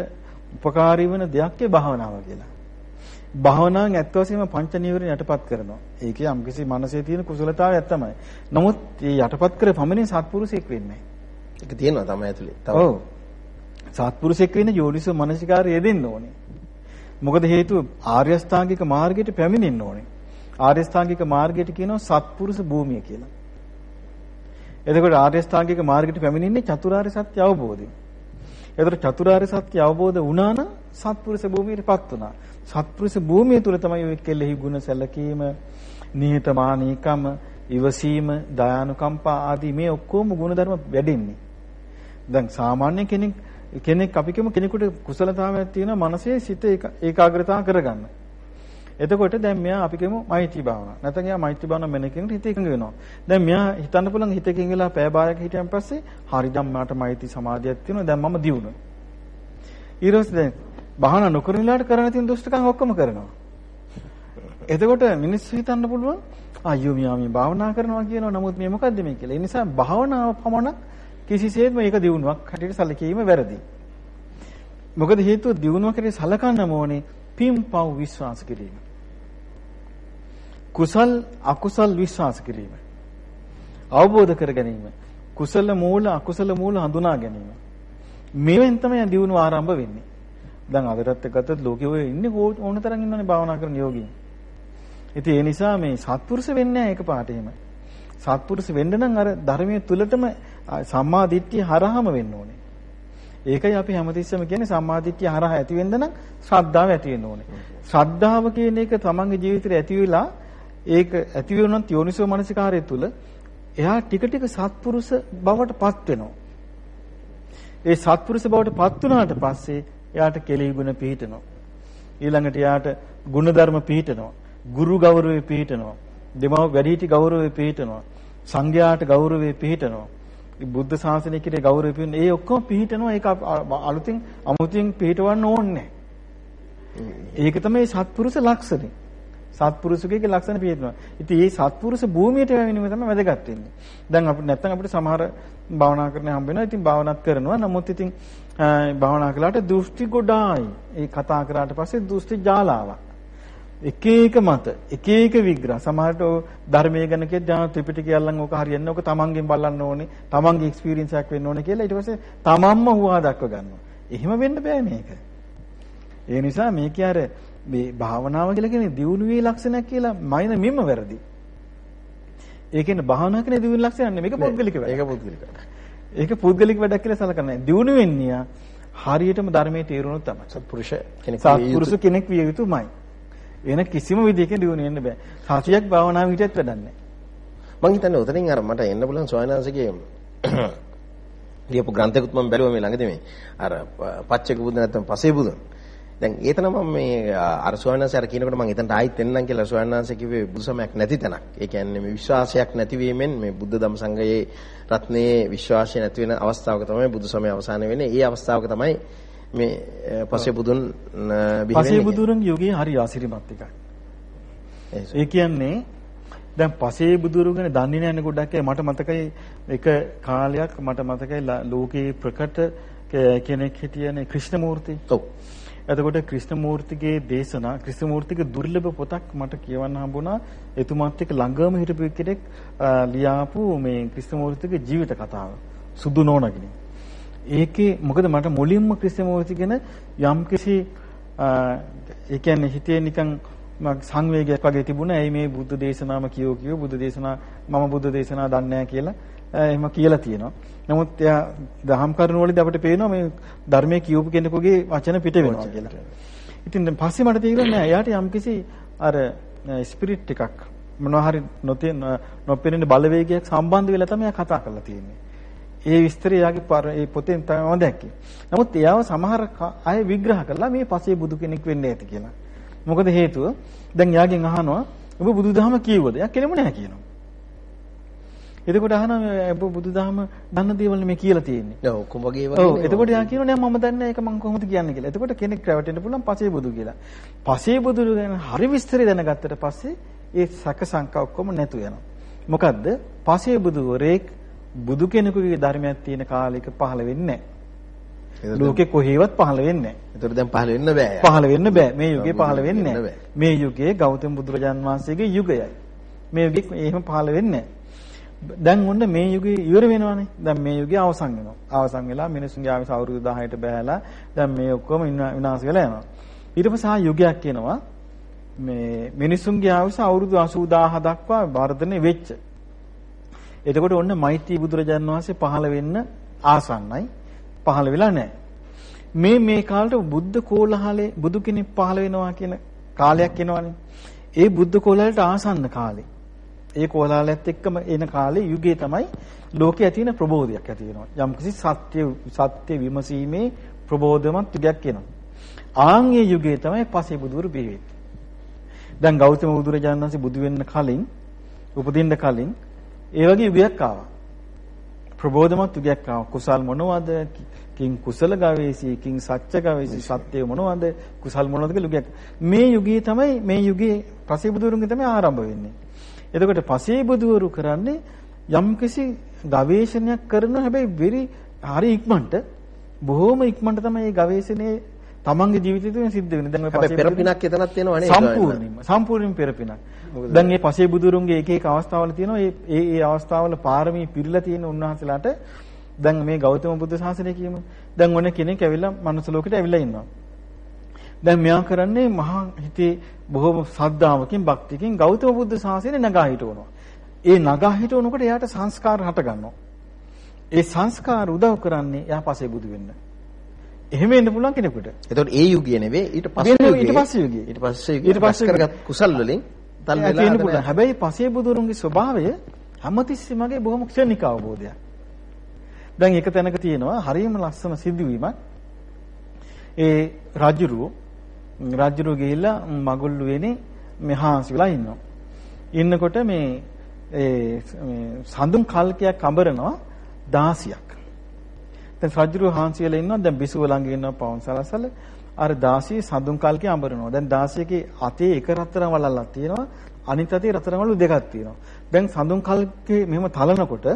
උපකාරී වෙන දෙයක්ේ භාවනාව කියලා. භාවනාවෙන් ඇත්ත වශයෙන්ම පංච නීවරණ යටපත් කරනවා. ඒකේ යම් කිසි මනසේ තියෙන කුසලතාවයක් තමයි. නමුත් මේ යටපත් කර පමණින් සත්පුරුෂයෙක් වෙන්නේ ඒක තියෙනවා තමයි ඇතුලේ. ඔව්. සත්පුරුෂයෙක් වෙන්න යෝනිසෝ මනසිකාරය යෙදෙන්න ඕනේ. මොකද හේතුව ආර්ය අෂ්ටාංගික මාර්ගයට පැමිණෙන්න ඕනේ. ආර්ය අෂ්ටාංගික මාර්ගයට කියනවා සත්පුරුෂ භූමිය කියලා. එතකොට ආර්ය ශ්‍රාංගික මාර්ගයට පැමිණෙන්නේ චතුරාර්ය සත්‍ය අවබෝධයෙන්. එතකොට චතුරාර්ය සත්‍ය අවබෝධ වුණා නම් සත්පුරුෂ භූමියටපත් වුණා. සත්පුරුෂ භූමිය තුල තමයි ඔය කෙලෙහි ගුණ සැලකීම, නිහතමානීකම, ඉවසීම, දයානුකම්පා ආදී මේ ඔක්කොම ගුණධර්ම වැඩෙන්නේ. දැන් සාමාන්‍ය කෙනෙක් කෙනෙක් අපි කියමු කෙනෙකුට කුසලතාවයක් තියෙනවා මනසේ සිත ඒකාග්‍රතාව කරගන්න. එතකොට දැන් මෙයා අපි කියමු මෛත්‍රී භාවනාව. නැත්නම් එයා මෛත්‍රී භාවනාව මෙන්න කෙනෙක් හිත එකඟ වෙනවා. දැන් මෙයා හිතන්න පුළුවන් හිත එකඟ වෙලා පැය භාගයක් හිටියන් පස්සේ හරි දැන් මට මෛත්‍රී සමාධියක් තියෙනවා. දැන් මම දියුණුව. ඊළඟට දැන් භාවනා නොකරන වෙලාවට කරන්න තියෙන දුෂ්ටකම් ඔක්කොම කරනවා. එතකොට මිනිස්සු හිතන්න පුළුවන් අයියෝ මෙයා මේ භාවනා කරනවා කියනවා. නමුත් මේ මොකද්ද මේ කියලා. ඒ නිසා භාවනාව පමණක් කිසිසේත්ම මේක දියුණුවක් හැටියට සැලකීම වැරදි. මොකද හේතුව දියුණුවකට සලකන්නම ඕනේ පින්පව් විශ්වාස කිරීම. කුසල් අකුසල් විශ්වාස කිරීම. අවබෝධ කර ගැනීම. කුසල මූල අකුසල මූල හඳුනා ගැනීම. මේවෙන් තමයි දියුණුව ආරම්භ වෙන්නේ. දැන් අදටත් ගත්තොත් ලෝකෙ ඔය ඉන්නේ ඕන තරම් ඉන්නනේ භාවනා කරන යෝගීන්. ඉතින් ඒ නිසා මේ සත්පුරුෂ වෙන්නේ නැහැ එකපාරට එහෙම. සත්පුරුෂ වෙන්න නම් අර ධර්මයේ තුලටම සම්මා දිට්ඨිය හරහාම වෙන්න ඕනේ. ඒකයි අපි හැමතිස්සෙම කියන්නේ සම්මා දිට්ඨිය හරහා ඇති වෙන්න නම් ශ්‍රද්ධාව ඇති වෙන්න ඕනේ. ශ්‍රද්ධාව කියන එක තමන්ගේ ජීවිතේ ඇති වෙලා ඒක ඇති වෙනොත් යෝනිසෝ මනසිකාරය තුල එයා ටික ටික සත්පුරුෂ බවට පත් වෙනවා. ඒ සත්පුරුෂ බවට පත් වුණාට පස්සේ එයාට කෙලෙහි ගුණ පිහිටනවා. ඊළඟට එයාට ගුණධර්ම පිහිටනවා. ගුරු ගෞරවය පිළිටනවා. දෙමව වැඩිහිටි ගෞරවය පිළිටනවා. සංඝයාට ගෞරවය පිළිටනවා. බුද්ධ ශාසනය කෙරේ ගෞරවය පිළිටන ඒ ඔක්කොම පිළිටනවා ඒක අලුතින් අමුතින් පිළිටවන්න ඕනේ ඒක තමයි සත්පුරුෂ ලක්ෂණය. සත්පුරුෂකයේ ලක්ෂණ පිළිටනවා. ඉතින් මේ සත්පුරුෂ භූමියට වැවෙනීම තමයි වැදගත් වෙන්නේ. දැන් අපිට නැත්තම් අපිට සමහර භාවනා කරන්න හම්බ වෙනවා. ඉතින් භාවනාත් කරනවා. නමුත් ඉතින් භාවනා කළාට දෘෂ්ටි ගොඩායි. ඒ කතා කරාට පස්සේ දෘෂ්ටි ජාලාවක්. එක එක මත එක එක විග්‍රහ සමහරට ධර්මයේ ගැන කිය දැන් ත්‍රිපිටකය අල්ලන් ඕක හරියන්නේ ඕක තමන්ගෙන් බලන්න ඕනේ තමන්ගේ එක්ස්පීරියන්ස් එකක් වෙන්න ඕනේ කියලා ඊට පස්සේ තමන්ම හුවා දක්ව ගන්නවා. එහෙම වෙන්න බෑ මේක. ඒ නිසා මේක අර මේ භාවනාව කියලා කියන්නේ දියුණුවේ ලක්ෂණයක් කියලා මයින මෙම්ම වැරදි. ඒ කියන්නේ භාවනා කරන දියුණු ලක්ෂණයක් නෙමෙයි මේක පුද්ගලික වැඩ. ඒක පුද්ගලික. ඒක පුද්ගලික වැඩක් කියලා සලකන්නේ. දියුණු වෙන්නේ හරියටම ධර්මයේ තේරුණොත් තමයි. සත්පුරුෂ කෙනෙක් සත්පුරුෂ කෙනෙක් විය යුතුමයි. වෙන කිසිම විදිහකින් දියුණු වෙන්න බෑ. සතියක් භාවනාව හිටියත් වැඩක් නැහැ. මං හිතන්නේ උතනින් අර මට එන්න පුළුවන් සෝයනාංශගේ ලියපු ග්‍රන්ථයකුත් මම බැලුවා මේ ළඟදී මේ අර පච්චක බුදු නැත්නම් පසේ බුදුන්. දැන් ඒතන මම මේ අර සෝයනාංශය අර කියනකොට මම එතනට ආයිත් එන්නම් කියලා සෝයනාංශය කිව්වේ බුදුසමයක් නැති තැනක්. ඒ කියන්නේ මේ විශ්වාසයක් නැතිවීමෙන් මේ බුද්ධ ධම්ම සංගයේ රත්නයේ විශ්වාසය නැති වෙන අවස්ථාවක තමයි බුදුසමය අවසාන වෙන්නේ. ඒ අවස්ථාවක තමයි මේ පසේ බුදුන් බිහි වෙන්නේ. පසේ බුදුරන්ගේ යුගයේ හරි ආශිර්වාදත් එකක්. ඒ කියන්නේ දැන් පසේ බුදුරු ගැන දන්නේ නැහැ ගොඩක් අය මට මතකයි එක කාලයක් මට මතකයි ලෝකේ ප්‍රකට කෙනෙක් හිටියනේ ක්‍රිෂ්ණමූර්ති. ඔව්. එතකොට ක්‍රිෂ්ණමූර්තිගේ දේශනා ක්‍රිෂ්ණමූර්තිගේ දුර්ලභ පොතක් මට කියවන්න හම්බුණා. එතුමාත් එක්ක ළඟම හිටපු කෙනෙක් ලියාපු මේ ක්‍රිෂ්ණමූර්තිගේ ජීවිත කතාව. සුදු නෝනගිනි. ඒකේ මොකද මට මුලින්ම ක්‍රිස්තියානි ගැන යම්කිසි ඒ කියන්නේ හිතේ නිකන් සංවේගයක් වගේ තිබුණා. ඇයි මේ බුද්ධ දේශනාම කියෝ කියෝ බුද්ධ දේශනා මම බුද්ධ දේශනා දන්නේ නැහැ කියලා එහෙම කියලා තියෙනවා. නමුත් එයා දහම් කරුණු වලදී අපිට පේනවා මේ ධර්මයේ කියවපු කෙනෙකුගේ වචන පිට වෙනවා කියලා. ඉතින් දැන් පස්සේ මට තේරුණා නෑ එයාට යම්කිසි අර ස්පිරිට් එකක් මොනවා හරි නොතේ නොපෙනෙන බලවේගයක් සම්බන්ධ වෙලා තමයි කතා කරලා තියෙන්නේ. ඒ විස්තරය යාගේ ඒ පොතෙන් තමයි මම දැක්කේ. නමුත් එයාව සමහර අය විග්‍රහ කළා මේ පසේ බුදු කෙනෙක් වෙන්නේ නැති කියලා. මොකද හේතුව දැන් යාගෙන් අහනවා ඔබ බුදුදහම කියවද? යා කෙනෙම නැහැ කියනවා. එතකොට අහනවා ඔබ බුදුදහම දන්න දේවල් මේ කියලා තියෙන්නේ. ඔව් ඔක්කොම වගේ වගේ. ඔව් එතකොට යා කියනවා නෑ මම දන්නේ ඒක මම කොහොමද කියන්නේ කියලා. එතකොට කෙනෙක් රැවටෙන්න පුළුවන් පසේ බුදු කියලා. පසේ බුදු ගැන හරි විස්තරය දැනගත්තට පස්සේ ඒ සැක සංකා ඔක්කොම නැතු වෙනවා. මොකද්ද? පසේ බුදුවරේක් බුදු කෙනෙකුගේ ධර්මයක් තියෙන කාලයක පහළ වෙන්නේ නැහැ. ලෝකේ කොහේවත් පහළ වෙන්නේ නැහැ. ඒතර දැන් පහළ වෙන්න බෑ. පහළ වෙන්න බෑ. මේ යුගයේ පහළ වෙන්නේ නැහැ. මේ යුගයේ ගෞතම බුදුරජාන් වහන්සේගේ යුගයයි. මේ යුගයේ එහෙම පහළ වෙන්නේ දැන් ඔන්න මේ යුගයේ ඉවර වෙනවානේ. දැන් මේ යුගය අවසන් වෙනවා. අවසන් වෙලා මිනිසුන්ගේ ආවිස අවුරුදු 1000ට බෑලා දැන් මේ ඔක්කොම විනාශ වෙලා යනවා. ඊට පස්සේ යුගයක් එනවා. මේ මිනිසුන්ගේ ආවිස අවුරුදු 80000 දක්වා වර්ධනය වෙච්ච එතකොට ඔන්න මෛත්‍රී බුදුරජාන් වහන්සේ පහළ වෙන්න ආසන්නයි. පහළ වෙලා නැහැ. මේ මේ කාලේ බුද්ධ කෝලහලේ බුදු කෙනෙක් පහළ වෙනවා කියන කාලයක් එනවනේ. ඒ බුද්ධ කෝලහලට ආසන්න කාලේ. ඒ කෝලහලයත් එක්කම එන කාලේ යුගයේ තමයි ලෝකයේ ඇති වෙන ප්‍රබෝධයක් ඇති වෙනවා. යම්කිසි සත්‍ය සත්‍ය විමසීමේ ප්‍රබෝධමත් යුගයක් එනවා. ආන්ගේ යුගයේ තමයි පසේ බුදුරු බිහි දැන් ගෞතම බුදුරජාණන් වහන්සේ බුදු වෙන්න කලින් උපදින්න කලින් ඒ වගේ යුගයක් ආවා. ප්‍රබෝධමත් යුගයක් ආවා. කුසල් මොනවද? කිං කුසල ගවේසී කිං සත්‍ය ගවේසී සත්‍ය මොනවද? කුසල් මොනවද කියලා යුගයක්. මේ යුගයේ තමයි මේ යුගයේ පසේබුදුරුන්ගේ තමයි ආරම්භ වෙන්නේ. එතකොට පසේබුදුවරු කරන්නේ යම්කිසි ගවේෂණයක් කරන හැබැයි වෙරි හරි ඉක්මනට බොහොම ඉක්මනට තමයි මේ ගවේෂණයේ තමන්ගේ ජීවිතය තුළ සිද්ධ වෙන්නේ. දැන් ඔය පස්සේ පෙරපිනක් එතනක් තියෙනවා නේද? සම්පූර්ණයෙන්ම සම්පූර්ණයෙන් පෙරපිනක්. දැන් මේ පසේ බුදුරුන්ගේ එක එක අවස්ථාවල තියෙනවා. ඒ ඒ ඒ අවස්ථාවල පාරමී පිරීලා තියෙන උන්වහන්සේලාට දැන් මේ ගෞතම බුදු සාසනය කියමු. දැන් ඔන්න කෙනෙක් ඇවිල්ලා මනුස්ස ලෝකෙට ඇවිල්ලා ඉන්නවා. දැන් මෙයා කරන්නේ මහා හිතේ බොහොම ශ්‍රද්ධාවකින් භක්තියකින් ගෞතම බුදු සාසනය නගා හිටවනවා. ඒ නගා හිටවනකොට එයාට සංස්කාර හට ගන්නවා. ඒ සංස්කාර උදව් කරන්නේ එයා පසේ බුදු වෙන්න. එහෙම එන්න පුළුවන් කෙනෙකුට. එතකොට ඒ යුගය නෙවෙයි ඊට පස්සේ යුගය. ඊට පස්සේ යුගය. ඊට පස්සේ යුගය. ඊට පස්සේ කරගත් කුසල් වලින් තල් වෙලා තියෙන පුළුවන්. හැබැයි පසේ බුදුරුන්ගේ ස්වභාවය හැමතිස්සෙමගේ බොහොම ක්ෂණික අවබෝධයක්. දැන් එක තැනක තියෙනවා හරියම ලස්සන සිදුවීමක්. ඒ රජුරු රජුරු ගිහිල්ලා මගුල්ලු වෙනේ මේ හාන්සි වෙලා ඉන්නවා. ඉන්නකොට මේ ඒ මේ සඳුන් කල්කයක් අඹරනවා 16ක්. දැන් රජුරු හාන්සි වෙලා ඉන්නවා. දැන් බිසුව ළඟ ඉන්නවා පවන් සලසල. අර 16 සඳුන් කල්කේ අඹරනවා. දැන් 16කේ අතේ එක රත්තරන් වලල්ලක් තියෙනවා. අනිත් අතේ රත්තරන් වල දෙකක් තියෙනවා. දැන් සඳුන් කල්කේ මෙහෙම තලනකොට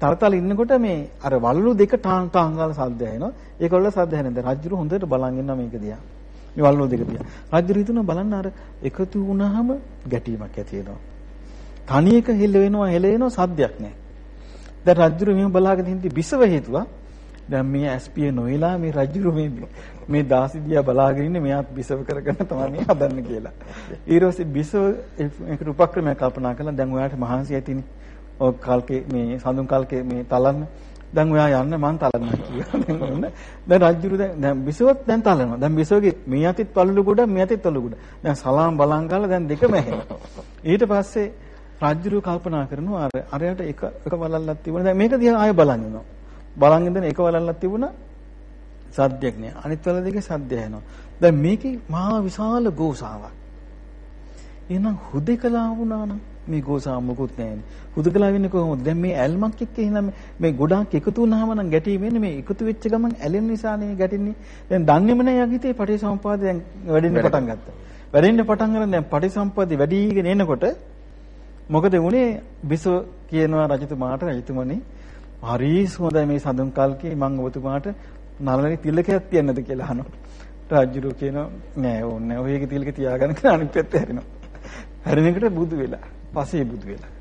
තරතල ඉන්නකොට මේ අර වල්ලු දෙක ටාන් ටාන් ගාලා සද්ද ඇහෙනවා. ඒක වල සද්ද ඇහෙනවා. දැන් රජුරු හොඳට බලන් ඉන්නවා මේක දිහා. මේ වල්ලු දෙක දිහා. රජුරු හිතනවා බලන්න අර එකතු වුණාම ගැටීමක් ඇති වෙනවා. තනි එක හෙල වෙනවා හෙල වෙනවා සද්දයක් නැහැ. දැන් රජුරු මෙහෙම බලාගෙන ඉඳි බිසව හේතුවා. දැන් මේ ඇස්පිය නොයලා මේ රජුරු මේ මේ දාසිදියා බලාගෙන ඉන්නේ මෙයාත් බිසව කරගෙන තමයි මේ හදන්න කියලා. ඊට පස්සේ බිසව ඒකට උපක්‍රමයක් කල්පනා කළා දැන් ඔයාට මහන්සි ඇතිනේ. ඔය කල්කේ මේ සඳුන් කල්කේ මේ තලන්න දැන් ඔයා යන්න මං තලන්න කියලා. දැන් රජුරු දැන් දැන් බිසවත් දැන් තලනවා. දැන් බිසවගේ මේ අතිත් පළුළු ගොඩ මේ අතිත් පළුළු ගොඩ. දැන් සලාම් බලන් ගාලා දැන් දෙකම ඇහෙනවා. ඊට පස්සේ රජුරු කල්පනා කරනවා අර අරයට එක එක වලල්ලක් තිබුණා. දැන් මේක දිහා ආයෙ බලන් ඉනවා. බලන් ඉඳන් එක වලල්ලක් තිබුණා. සද්දයක් නෑ. අනිත් වල දෙකේ සද්ද ඇහෙනවා. දැන් මේකේ මහා විශාල ගෝසාවක්. එහෙනම් හුදේකලා වුණා නම් මේ ගෝසාව මොකුත් නැහැනේ. හුදකලා වෙන්නේ කොහොමද? දැන් මේ ඇල්මක් එක්ක එහෙනම් මේ ගොඩාක් එකතු වුණාම නම් ගැටීම වෙන්නේ මේ එකතු වෙච්ච ගමන් ඇලෙන නිසානේ ගැටෙන්නේ. දැන් දන්නේම නැහැ යකිතේ පටිසම්පාදේ දැන් වැඩෙන්න පටන් ගත්තා. වැඩෙන්න පටන් ගන්න දැන් පටිසම්පාදේ වැඩිගෙන එනකොට මොකද වුනේ බිසව කියනවා රජතුමාට රජතුමනි හරි හොඳයි මේ සඳුන් කල්කේ මම ඔබතුමාට නළලේ තිලකයක් තියන්නද කියලා අහනවා. රාජ්‍යරු කියනවා නෑ ඕනේ නෑ. ඔයගේ තිලක තියාගන්න කියලා අනිත් පැත්ත හැරෙනවා. හැරෙන එකට බුදු වෙලා. පසේ බුදු වෙලා.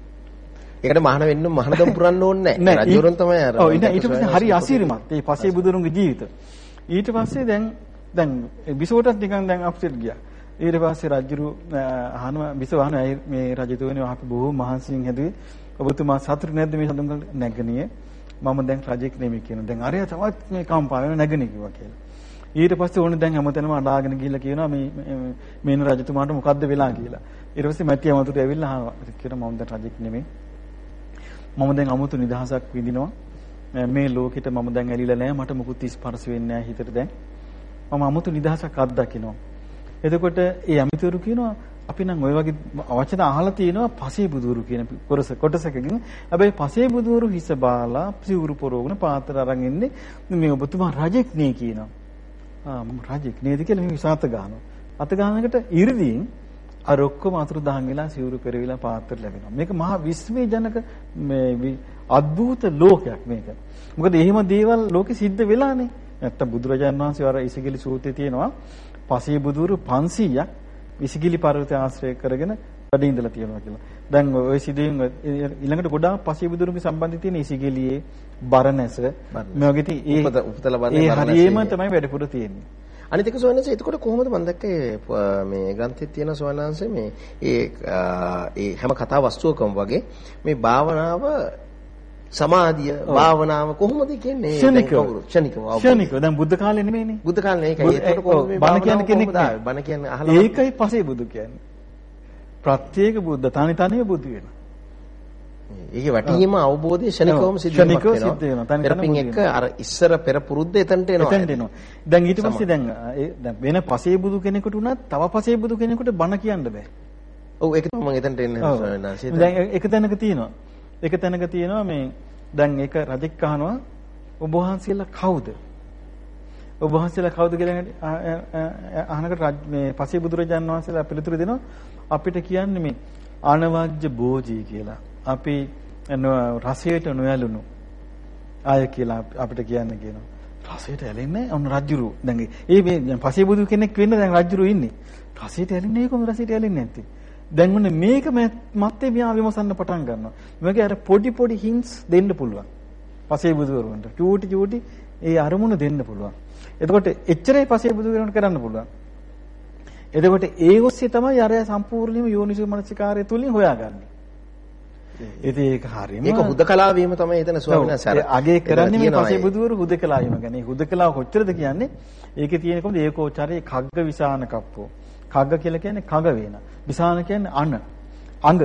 ඒකට මහාන වෙන්න මහානදම් පුරන්න ඕනේ නැහැ. රජුරුන් තමයි අර. ඔව් ඊට පස්සේ හරි අසීරිමත්. මේ පසේ බුදුරුන්ගේ ජීවිත. ඊට පස්සේ දැන් දැන් බිසෝටත් නිකන් දැන් අප්සෙට් ගියා. ඊට පස්සේ රජුරු අහනවා බිසව අහනවා මේ රජතුමනි අපි බොහෝ මහන්සියෙන් හැදුවේ. ඔබතුමා සතුටු නැද්ද මේ සඳුන් නැගණියේ? මම දැන් රජෙක් නෙමෙයි කියන. දැන් අරයා තවත් මේ කම්පා වෙන නැගණිය කිව්වා කියලා. ඊට පස්සේ ඕනේ දැන් හැමතැනම අඬාගෙන ගිහිල්ලා කියනවා මේ මේන රජතුමාට මොකද්ද වෙලා කියලා. ඊට පස්සේ මැටි අමතුට ඇවිල්ලා අහනවා. කියනවා මම දැන් රජෙක් නෙමෙයි. මම දැන් අමුතු නිදහසක් විඳිනවා. මේ ලෝකෙට මම දැන් ඇලිලා නැහැ. මට මුකුත් ස්පර්ශ වෙන්නේ නැහැ හිතට දැන්. මම අමුතු නිදහසක් අත්දකිනවා. එතකොට ඒ අමිතුරු කියනවා අපි නම් ওই වගේ වචන අහලා තියෙනවා පසේබුදුරු කියන කොටස කොටසකකින්. හැබැයි පසේබුදුරු හිස බාලා සිවුරු පොරවගෙන පාත්‍ර අරන් ඉන්නේ මේ ඔබතුමා රජෙක් නේ කියනවා. ආ මම රජෙක් නේද කියලා මේ විසාත ගන්නවා. අත ගන්නකට ඉරදීන් අර ඔක්කොම අතුරු දහන් වෙලා සිවුරු පෙරවිලා පාත්‍ර ලැබෙනවා. මේක මහා විස්මයජනක මේ අද්භූත ලෝකයක් මේක. මොකද එහෙම දේවල් ලෝකෙ සිද්ධ වෙලානේ. නැත්තම් බුදුරජාණන් වහන්සේ අර ඉසිගලි සූත්‍රයේ තියෙනවා පසේබුදුරු 500ක් විසිගිලි පර්වතය ආශ්‍රය කරගෙන වැඩ ඉඳලා තියෙනවා කියලා. දැන් ওই සිදුවීම් ඊළඟට ගොඩාක් පසේ බුදුරුගේ සම්බන්ධය තියෙන ඉසිගිලියේ බරණැස මේ වගේ තියෙන ඒ උපත ලබන්නේ ඒ හරියම තමයි වැඩිපුර තියෙන්නේ. අනිත් එක සෝනන්ස එතකොට කොහොමද මම දැක්කේ මේ ග්‍රන්ථයේ තියෙන සෝනන්ස මේ ඒ ඒ හැම කතා වස්තුවකම වගේ මේ භාවනාව සමාධිය භාවනාව කොහොමද කියන්නේ? ක්ෂණිකව. ක්ෂණිකව ක්ෂණිකව. දැන් බුද්ධ කාලේ නෙමෙයිනේ. බුද්ධ කාලේ ඒකයි. ඒකට කොහොමද බණ කියන්නේ කෙනෙක් බණ කියන්නේ අහලා ඒකයි පසේ බුදු කියන්නේ. ප්‍රත්‍යේක බුද්ධ තනි තනිව බුදු වෙනවා. ඒකේ වටීම අවබෝධය ෂණිකවම සිද්ධ වෙනවා පෙරපින් එක අර ඉස්සර පෙර පුරුද්ද එතනට එනවා. එතනට එනවා. දැන් ඊට පස්සේ දැන් දැන් වෙන පසේ බුදු කෙනෙකුට උනත් තව පසේ බුදු කෙනෙකුට බණ කියන්න බෑ. ඔව් ඒක තමයි මම එතනට එන්නේ දැන් එක තැනක තියෙනවා එක තැනක තියෙනවා මේ දැන් ඒක රජෙක් අහනවා ඔබ වහන්සේලා කවුද? ඔබ වහන්සේලා කවුද කියලා අහනකට මේ පසේ බුදුරජාන් වහන්සේලා පිළිතුරු දෙනවා අපිට කියන්නේ මේ අනවජ්‍ය භෝජී කියලා. අපි රසයට නොයලුණු ආය කියලා අපිට කියන්න කියනවා. රසයට ඇලෙන්නේ ඔන්න රජුරු. දැන් ඒ මේ පසේ බුදු කෙනෙක් වෙන්න දැන් රජුරු ඉන්නේ. රසයට ඇලෙන්නේ කොහොමද රසයට ඇලෙන්නේ නැත්තේ? දැන් මොන මේක මත්තේ මෙයා විමසන්න පටන් ගන්නවා. මේකේ අර පොඩි පොඩි hints දෙන්න පුළුවන්. පසේ බුදුවරුන්ට චූටි චූටි ඒ අරමුණ දෙන්න පුළුවන්. එතකොට එච්චරයි පසේ බුදුවරුන්ට කරන්න පුළුවන්. එතකොට ඒ ඔස්සේ තමයි අරය සම්පූර්ණයෙන්ම යෝනිසෝ මනසිකාරය තුලින් හොයාගන්නේ. ඉතින් ඒක හරියම ඒක හුදකලා වීම තමයි එතන ස්වාමීන් වහන්සේ අගේ කරන්නේ මේ පසේ බුදුවරු හුදකලා වීම ගැන. හුදකලා කොච්චරද කියන්නේ? ඒකේ තියෙන කොහොමද ඒකෝචරේ කග්ග විසාන කප්පෝ. කග්ග කියලා කියන්නේ කඟ වේන. විසාන කියන්නේ අණ. අඟ.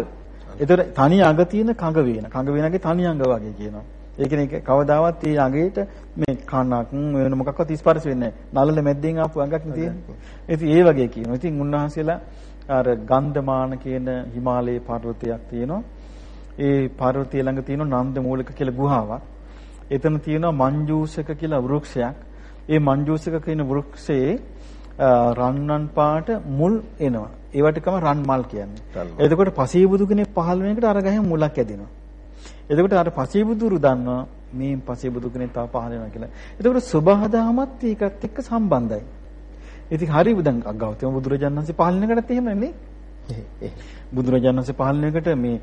ඒතර තනි අඟ තියෙන කඟ වේන. කඟ වේනගේ තනි අඟ වගේ කියනවා. ඒ කියන්නේ කවදාවත් මේ අඟේට මේ කනක් වෙන මොකක්වත් ස්පර්ශ වෙන්නේ නැහැ. නළල මැද්දෙන් ආපු අඟක් නේ තියෙන්නේ. ඒ වගේ කියනවා. ඉතින් උන්වහන්සේලා අර ගන්ධමාන කියන හිමාලයේ පර්වතයක් තියෙනවා. ඒ පර්වතය ළඟ තියෙන නන්ද මූලික කියලා ගුහාවක්. එතන තියෙනවා මංජූසක කියලා වෘක්ෂයක්. ඒ මංජූසක කියන වෘක්ෂයේ රන්වන් පාට මුල් එනවා. ඒවට කම රන් මල් කියන්නේ. එතකොට පසීබුදු කෙනෙක් පහළ වෙනකොට අර ගහෙන් මුලක් ඇදෙනවා. එතකොට අර පසීබුදුරු දන්නවා මේ පසීබුදු කෙනෙක් තව පහළ වෙනවා කියලා. එතකොට සබහදාමත් ඒකත් එක්ක සම්බන්ධයි. ඉතින් හරි බුදුන් අගෞතම බුදුරජාණන් වහන්සේ පහළ වෙනකොටත් එහෙමනේ. බුදුරජාණන් වහන්සේ පහළ වෙනකොට මේ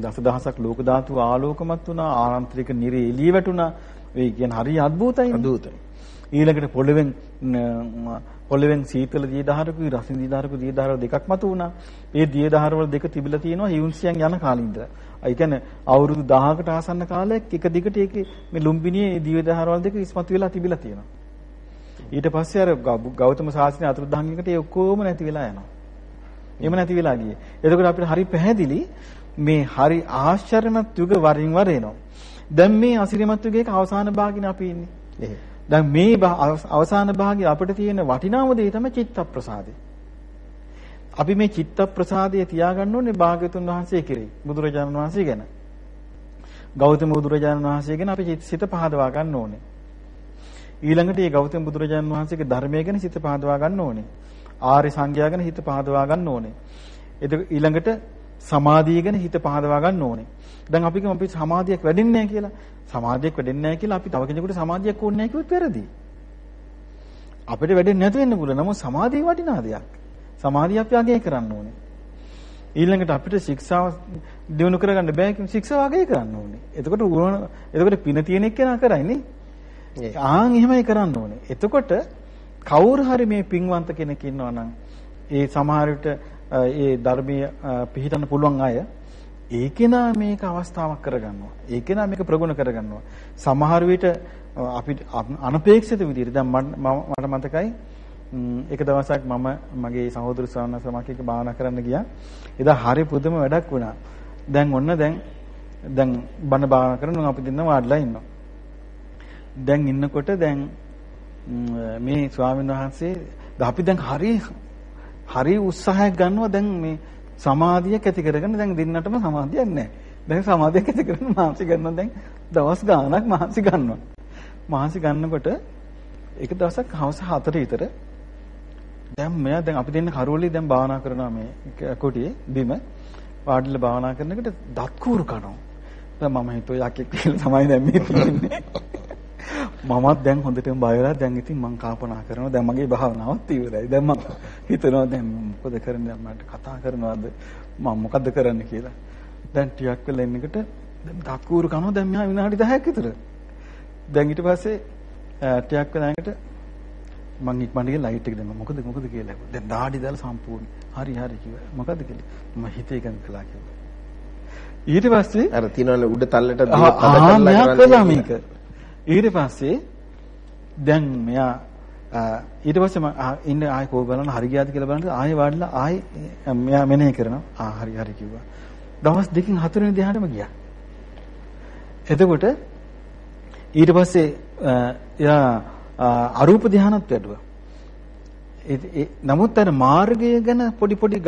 දසදහසක් ලෝක ධාතු ආලෝකමත් වුණා, ආරන්ත්‍රික නිරේ එළිය වැටුණා. ඒ කියන්නේ හරි අద్භූතයි. අద్භූතයි. ඊළඟට පොළවෙන් පොළවෙන් සීතල දිය දහරකුයි රසින් දිය දහරකුයි දිය දහර දෙකක් මතු වුණා. ඒ දිය දහරවල දෙක තිබිලා තියෙනවා හියුන්සියන් යන කාලේ ඉඳලා. ඒ කියන්නේ අවුරුදු 1000කට ආසන්න කාලයක් එක දිගට ඒකේ මේ ලුම්බිනියේ දිය දහරවල දෙක ඉස්මතු වෙලා තිබිලා තියෙනවා. ඊට පස්සේ අර ගෞතම සාසනය අතුරුදහන් ඒ ඔක්කොම නැති වෙලා යනවා. එහෙම නැති වෙලා ගියේ. එතකොට අපිට හරි පැහැදිලි මේ හරි ආශ්චර්යමත් යුග වරින් වර එනවා. දැන් මේ අසිරිමත් යුගයක අවසාන භාගින අපි ඉන්නේ. දැන් මේ අවසාන භාගයේ අපිට තියෙන වටිනාම දේ තමයි චිත්ත ප්‍රසාදය. අපි මේ චිත්ත ප්‍රසාදය තියාගන්න ඕනේ භාග්‍යතුන් වහන්සේ කෙරෙහි. බුදුරජාණන් වහන්සේ ගැන. ගෞතම බුදුරජාණන් වහන්සේ ගැන අපි සිත පහදවා ගන්න ඕනේ. ඊළඟට මේ ගෞතම බුදුරජාණන් වහන්සේගේ ධර්මය ගැන සිත පහදවා ගන්න ඕනේ. ආර්ය සංඥා ගැන හිත පහදවා ගන්න ඕනේ. එතකොට ඊළඟට සමාධිය ගැන හිත පහදවා ගන්න ඕනේ. දැන් අපි කියමු අපි සමාධියක් වැඩෙන්නේ නැහැ කියලා. සමාධියක් වැඩෙන්නේ නැහැ කියලා අපි තව කෙනෙකුට සමාධියක් ඕනේ නැහැ කිව්වොත් වැරදි. අපිට වැඩෙන්නේ නැතු වෙන්න පුළුවන්. නමුත් සමාධිය වටිනා දෙයක්. සමාධිය අපි අගය කරන්න ඕනේ. ඊළඟට අපිට ශික්ෂාව දිනු කරගන්න බෑ කිව්ව ශික්ෂාව අගය කරන්න ඕනේ. එතකොට එතකොට පින තියෙන එක්කෙනා කරයිනේ. ආන් එහෙමයි කරන්න ඕනේ. එතකොට කවුරු හරි මේ පින්වන්ත කෙනෙක් ඉන්නවා නම් ඒ සමහර විට ඒ ධර්මීය පිළිහිටන්න පුළුවන් අය ඒකේනා මේක අවස්ථාවක් කරගන්නවා. ඒකේනා මේක ප්‍රගුණ කරගන්නවා. සමහර විට අපිට අනපේක්ෂිත විදිහට දැන් මට මතකයි එක දවසක් මම මගේ සහෝදර ස්වාමීන් වහන්සේ භාවනා කරන්න ගියා. එදා හරි පුදුම වැඩක් වුණා. දැන් ඔන්න දැන් දැන් බණ භාවනා කරනවා අපි දෙන්න වාඩිලා ඉන්නවා. දැන් ඉන්නකොට දැන් මේ ස්වාමීන් වහන්සේ අපි දැන් හරි හරි උත්සාහයක් ගන්නවා දැන් මේ සමාධියක් ඇති කරගෙන දැන් දින්නටම සමාධියක් නැහැ. දැන් සමාධියක් ඇති කරගෙන මානසික ගන්නවා දැන් දවස් ගාණක් මානසික ගන්නවා. මානසික ගන්නකොට එක දවසක් හවස 4 විතර දැන් මෙයා දැන් අපි දෙන්න කරවලේ දැන් භාවනා කරනවා මේ කොටියේ බිම වාඩිලා භාවනා කරනකොට දත් කූරු කනවා. දැන් මම හිතුවා යකෙක් කියලා තමයි දැන් මේ තියෙන්නේ. මමත් දැන් හොඳටම බය වෙලා දැන් ඉතින් මං කල්පනා කරනවා දැන් මගේ භාවනාවත් ඉවරයි. දැන් මම හිතනවා දැන් මොකද කරන්නේ මට කතා කරනවාද මම මොකද්ද කරන්න කියලා. දැන් ටිකක් වෙලා එන්නකොට දැන් දක්කූරු කනවා දැන් මෙහා විනාඩි 10ක් විතර. දැන් ඊට පස්සේ ටිකක් වෙලා යනකොට මං ඉක්මනට ගිහලා ලයිට් එක දැම්මා. මොකද මොකද කියලා. දැන් දාඩි දාලා සම්පූර්ණ. හරි හරි කිව්වා. මොකද්ද කියලා. මම හිතේ එකඟ කළා කිව්වා. ඊට පස්සේ අර තියනවනේ උඩ තල්ලට දීලා පද කරලා මේක. ඊට පස්සේ දැන් මෙයා ඊට පස්සේ මම ඉන්න ආයෙ කෝ බලන්න හරි ගියාද කියලා බලන්න. ආයෙ වාඩිලා ආයෙ මෙයා මෙනෙහි කරනවා. ආ හරි හරි කිව්වා. දවස් දෙකකින් හතරවෙනි ධ්‍යානෙම ගියා. එතකොට ඊට පස්සේ එයා අරූප ධ්‍යානත් වැඩුවා. නමුත් අර මාර්ගය ගැන පොඩි පොඩි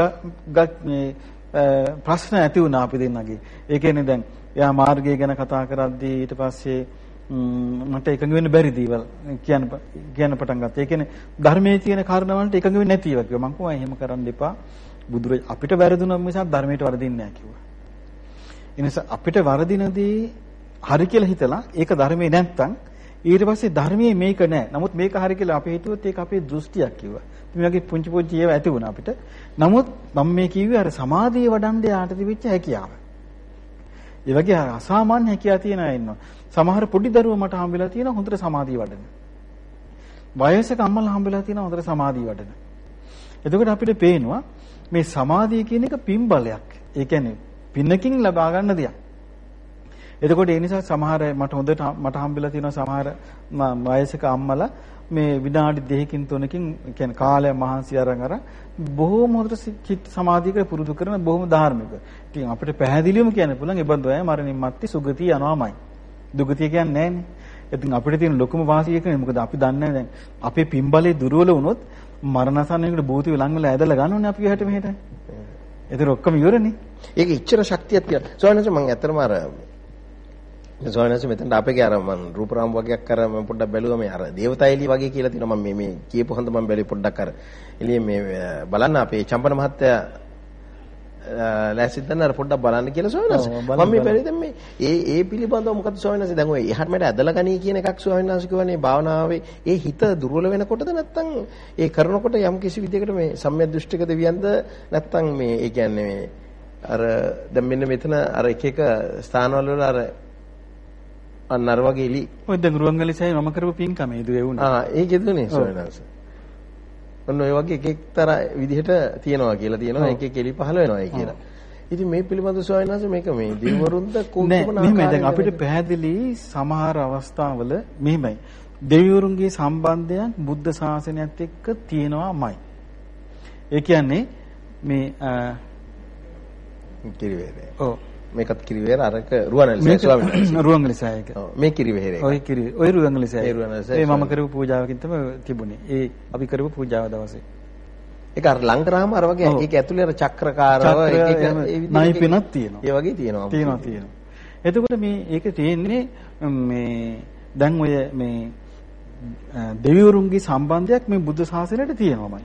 ප්‍රශ්න ඇති වුණා අපි දෙන්නගේ. ඒ කියන්නේ දැන් එයා මාර්ගය ගැන කතා කරද්දී ඊට පස්සේ මට එකඟ වෙන්න බැරි දේවල් කියන්න කියන්න පටන් ගත්තා. ඒ කියන්නේ ධර්මයේ තියෙන කාරණාවලට එකඟ වෙන්නේ නැති ඒවා කිව්වා. මං කිව්වා එහෙම කරන්න එපා. බුදුර අපිට වැරදුනම නිසා ධර්මයට වරදින්නේ නැහැ කිව්වා. ඒ නිසා අපිට වරදිනදී හරි කියලා හිතලා ඒක ධර්මයේ නැත්තම් ඊට පස්සේ ධර්මයේ මේක නැහැ. නමුත් මේක හරි කියලා අපි හිතුවොත් ඒක අපේ දෘෂ්ටියක් කිව්වා. මේ වගේ පුංචි පුංචි ඒවා ඇති වුණා අපිට. නමුත් මම මේ කිව්වේ අර සමාධිය වඩන්න යාට තිබිච්ච හැකියාව. ඒ වගේ අසාමාන්‍ය හැකියාව තියන අය ඉන්නවා. සමහර පොඩි දරුවෝ මට හම්බෙලා තියෙනවා හොඳට සමාධිය වඩන. වයසක අම්මලා හම්බෙලා තියෙනවා හොඳට සමාධිය වඩන. එතකොට අපිට පේනවා මේ සමාධිය කියන එක පින්බලයක්. ඒ කියන්නේ පින්නකින් ලබා ගන්න දෙයක්. එතකොට ඒ නිසා සමහර මට හොඳට මට හම්බෙලා තියෙනවා සමහර වයසක අම්මලා මේ විනාඩි දෙකකින් තුනකින් කියන්නේ කාලය මහන්සි අරන් අර බොහෝම හොඳට චිත්ත සමාධියකට පුරුදු කරන බොහොම ධාර්මික. ඉතින් අපිට පැහැදිලිවම කියන්න පුළුවන් ඒ බඳු අය මරණින් මත්තේ සුගතිය යනවාමයි. දුගතිය කියන්නේ නැහැනේ. ඉතින් අපිට තියෙන ලොකුම වාසිය කියන්නේ මොකද අපි දන්නේ දැන් අපේ පින්බලේ දුර්වල වුණොත් මරණසන්නයකට භූතිය ලඟ වෙලා ඇදලා ගන්නෝනේ අපි එහාට මෙහෙට. ඒතර ඔක්කොම ඉවරනේ. ඒක ඉච්ඡර ශක්තියක් තියෙනවා. ස්වාමීන් වහන්සේ මම ඇත්තටම අර ස්වාමීන් වහන්සේ මෙතනට අපේ අර මම රූපරාම වගේක් අර මම පොඩ්ඩක් බැලුවා මේ අර දේවතායිලි වගේ කියලා තියෙනවා මම මේ මේ කියපු හන්ද මම බැලුවේ පොඩ්ඩක් අර එළියේ මේ බලන්න අපේ චම්පන මහත්තයා ලෑස්තිද අර පොඩ්ඩක් බලන්න කියලා බලන්න, මම මේ දැන් මේ ඒ ඒ පිළිබඳව මොකද වහන්සේ? දැන් ඔය එහාට මෙහාට ඇදලා ගනී කියන එකක් වහන්සේ කියවනේ භාවනාවේ ඒ හිත දුර්වල වෙනකොටද නැත්නම් ඒ කරනකොට යම් කිසි විදිහකට මේ සම්‍යක් දෘෂ්ටික දෙවියන්ද නැත්නම් මේ ඒ කියන්නේ මේ අර දැන් මෙන්න මෙතන අර එක එක ස්ථානවල වල අර අන්න අර වගේ එලි ඔය දැන් රුවන්වැලිසෑය මම කරපු පින්කම ඒ දුවේ වුණා. ආ ඒකෙදුනේ වහන්සේ ඔන්න ඔය වගේ එක එක්තර විදිහට තියනවා කියලා තියෙනවා. එක එක එලි පහළ වෙනවා ඒ කියලා. ඉතින් මේ පිළිබඳව ස්වාමීන් වහන්සේ මේක මේ දිවවරුන්ද නෑ කොහොමද මෙහෙමයි. දැන් අපිට පැහැදිලි සමහර අවස්ථාවල මෙහෙමයි. දෙවිවරුන්ගේ සම්බන්ධයක් බුද්ධ ශාසනයත් එක්ක තියෙනවාමයි. ඒ කියන්නේ මේ කිරිවේරේ ඔව් මේකත් කිරිවේර අරක රුවන්වැලි ස්වාමීන් වහන්සේ රුවන්වැලිසෑයක. ඔව් මේ කිරිවේරේ ඔය කිරි ඔය රුවන්වැලිසෑය. ඒ රුවන්වැලිසෑය ඒ මම කරපු පූජාවකින් තමයි තිබුණේ. ඒ අපි කරපු පූජාව දවසේ. ඒක අර ලං කරාම අර වගේ. ඒක ඇතුලේ අර චක්‍රකාරව චක්‍ර එක එක එහෙම ඒ විදිහට නයි එක- පිනක් තියෙනවා. ඒ වගේ තියෙනවා තියෙනවා තියෙනවා. එතකොට මේ ඒක තියෙන්නේ මේ දැන් ඔය මේ දෙවිවරුන්ගේ සම්බන්ධයක් මේ බුද්ධ ශාසනයට තියෙනවාමයි.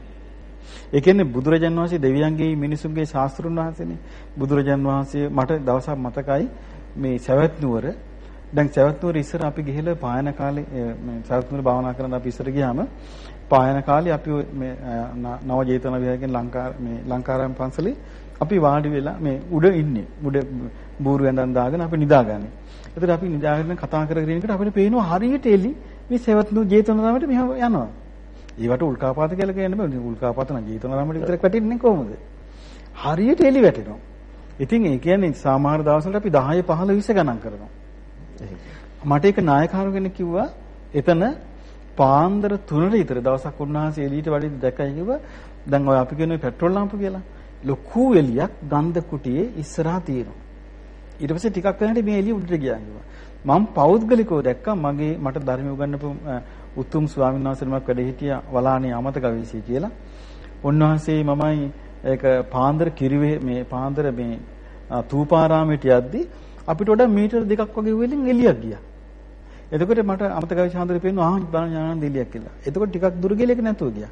ඒ කියන්නේ බුදුරජාන් වහන්සේ දෙවියන්ගේ මිනිසුන්ගේ ශාස්ත්‍රුන් වහන්සේනේ. බුදුරජාන් වහන්සේ මට දවසක් මතකයි මේ සවැත් නුවර දැන් සවැත් නුවර ඉස්සර අපි ගිහලා පායන කාලේ අ, මේ සවැත් නුවර භාවනා කරන අපි ඉස්සර ගියාම පායන කාලේ අපි ඔය මේ අ, න- නව ජේතවන විහාරයෙන් ලංකා මේ ලංකාරාම පන්සලේ අපි වාඩි වෙලා මේ උඩ ඉන්නේ. උඩ බూరు ඇඳන් දාගෙන අපි නිදාගන්නේ. එතකොට අපි නිදාගෙන කතා කරගෙන ඉන්නකොට අපිට පේනවා හරියට එලි මේ සවැත් නුවර ජේතවන දාමට මෙහා යනවා. ඒවට උල්කාපාත කියලා කියන්න බෑ. උල්කාපාත නම් ජීතන රාමයට විතරක් වැටෙන්නේ කොහොමද? හරියට එලි වැටෙනවා. ඉතින් ඒ කියන්නේ සාමාන්‍ය දවස්වල අපි 10 15 20 ගණන් කරනවා. මට ඒක නායකහරු කෙනෙක් කිව්වා එතන පාන්දර 3ට විතර දවසක් උන්වහන්සේ එළියට වඩින්න දැක්කයි කිව්වා දැන් ඔය අපි කියන පෙට්‍රල් ලාම්පු කියලා ලොකු එළියක් ගන්ධ කුටියේ ඉස්සරහා තියෙනවා. ඊට පස්සේ ටිකක් වෙනකොට මේ එළිය උඩට ගියා කිව්වා. මම පෞද්ගලිකව දැක්කා මගේ මට ධර්ම උගන්වපු උතුම් ස්වාමීන් වහන්සේ නමක් වැඩ හිටියා වලානේ අමතක වෙසි කියලා. උන්වහන්සේ මමයි ඒක පාන්දර කිරිවේ මේ පාන්දර මේ අ, තූපාරාමයට යද්දි අපිට වඩා මීටර දෙකක් වගේ වෙලින් එළියක් ගියා. එතකොට මට අමතක වෙච්ච හඳුරේ පේනවා ආ බලන්න ඥානන්ද එළියක් කියලා. එතකොට ටිකක් දුර ගිහලා ඒක නැතුව ගියා.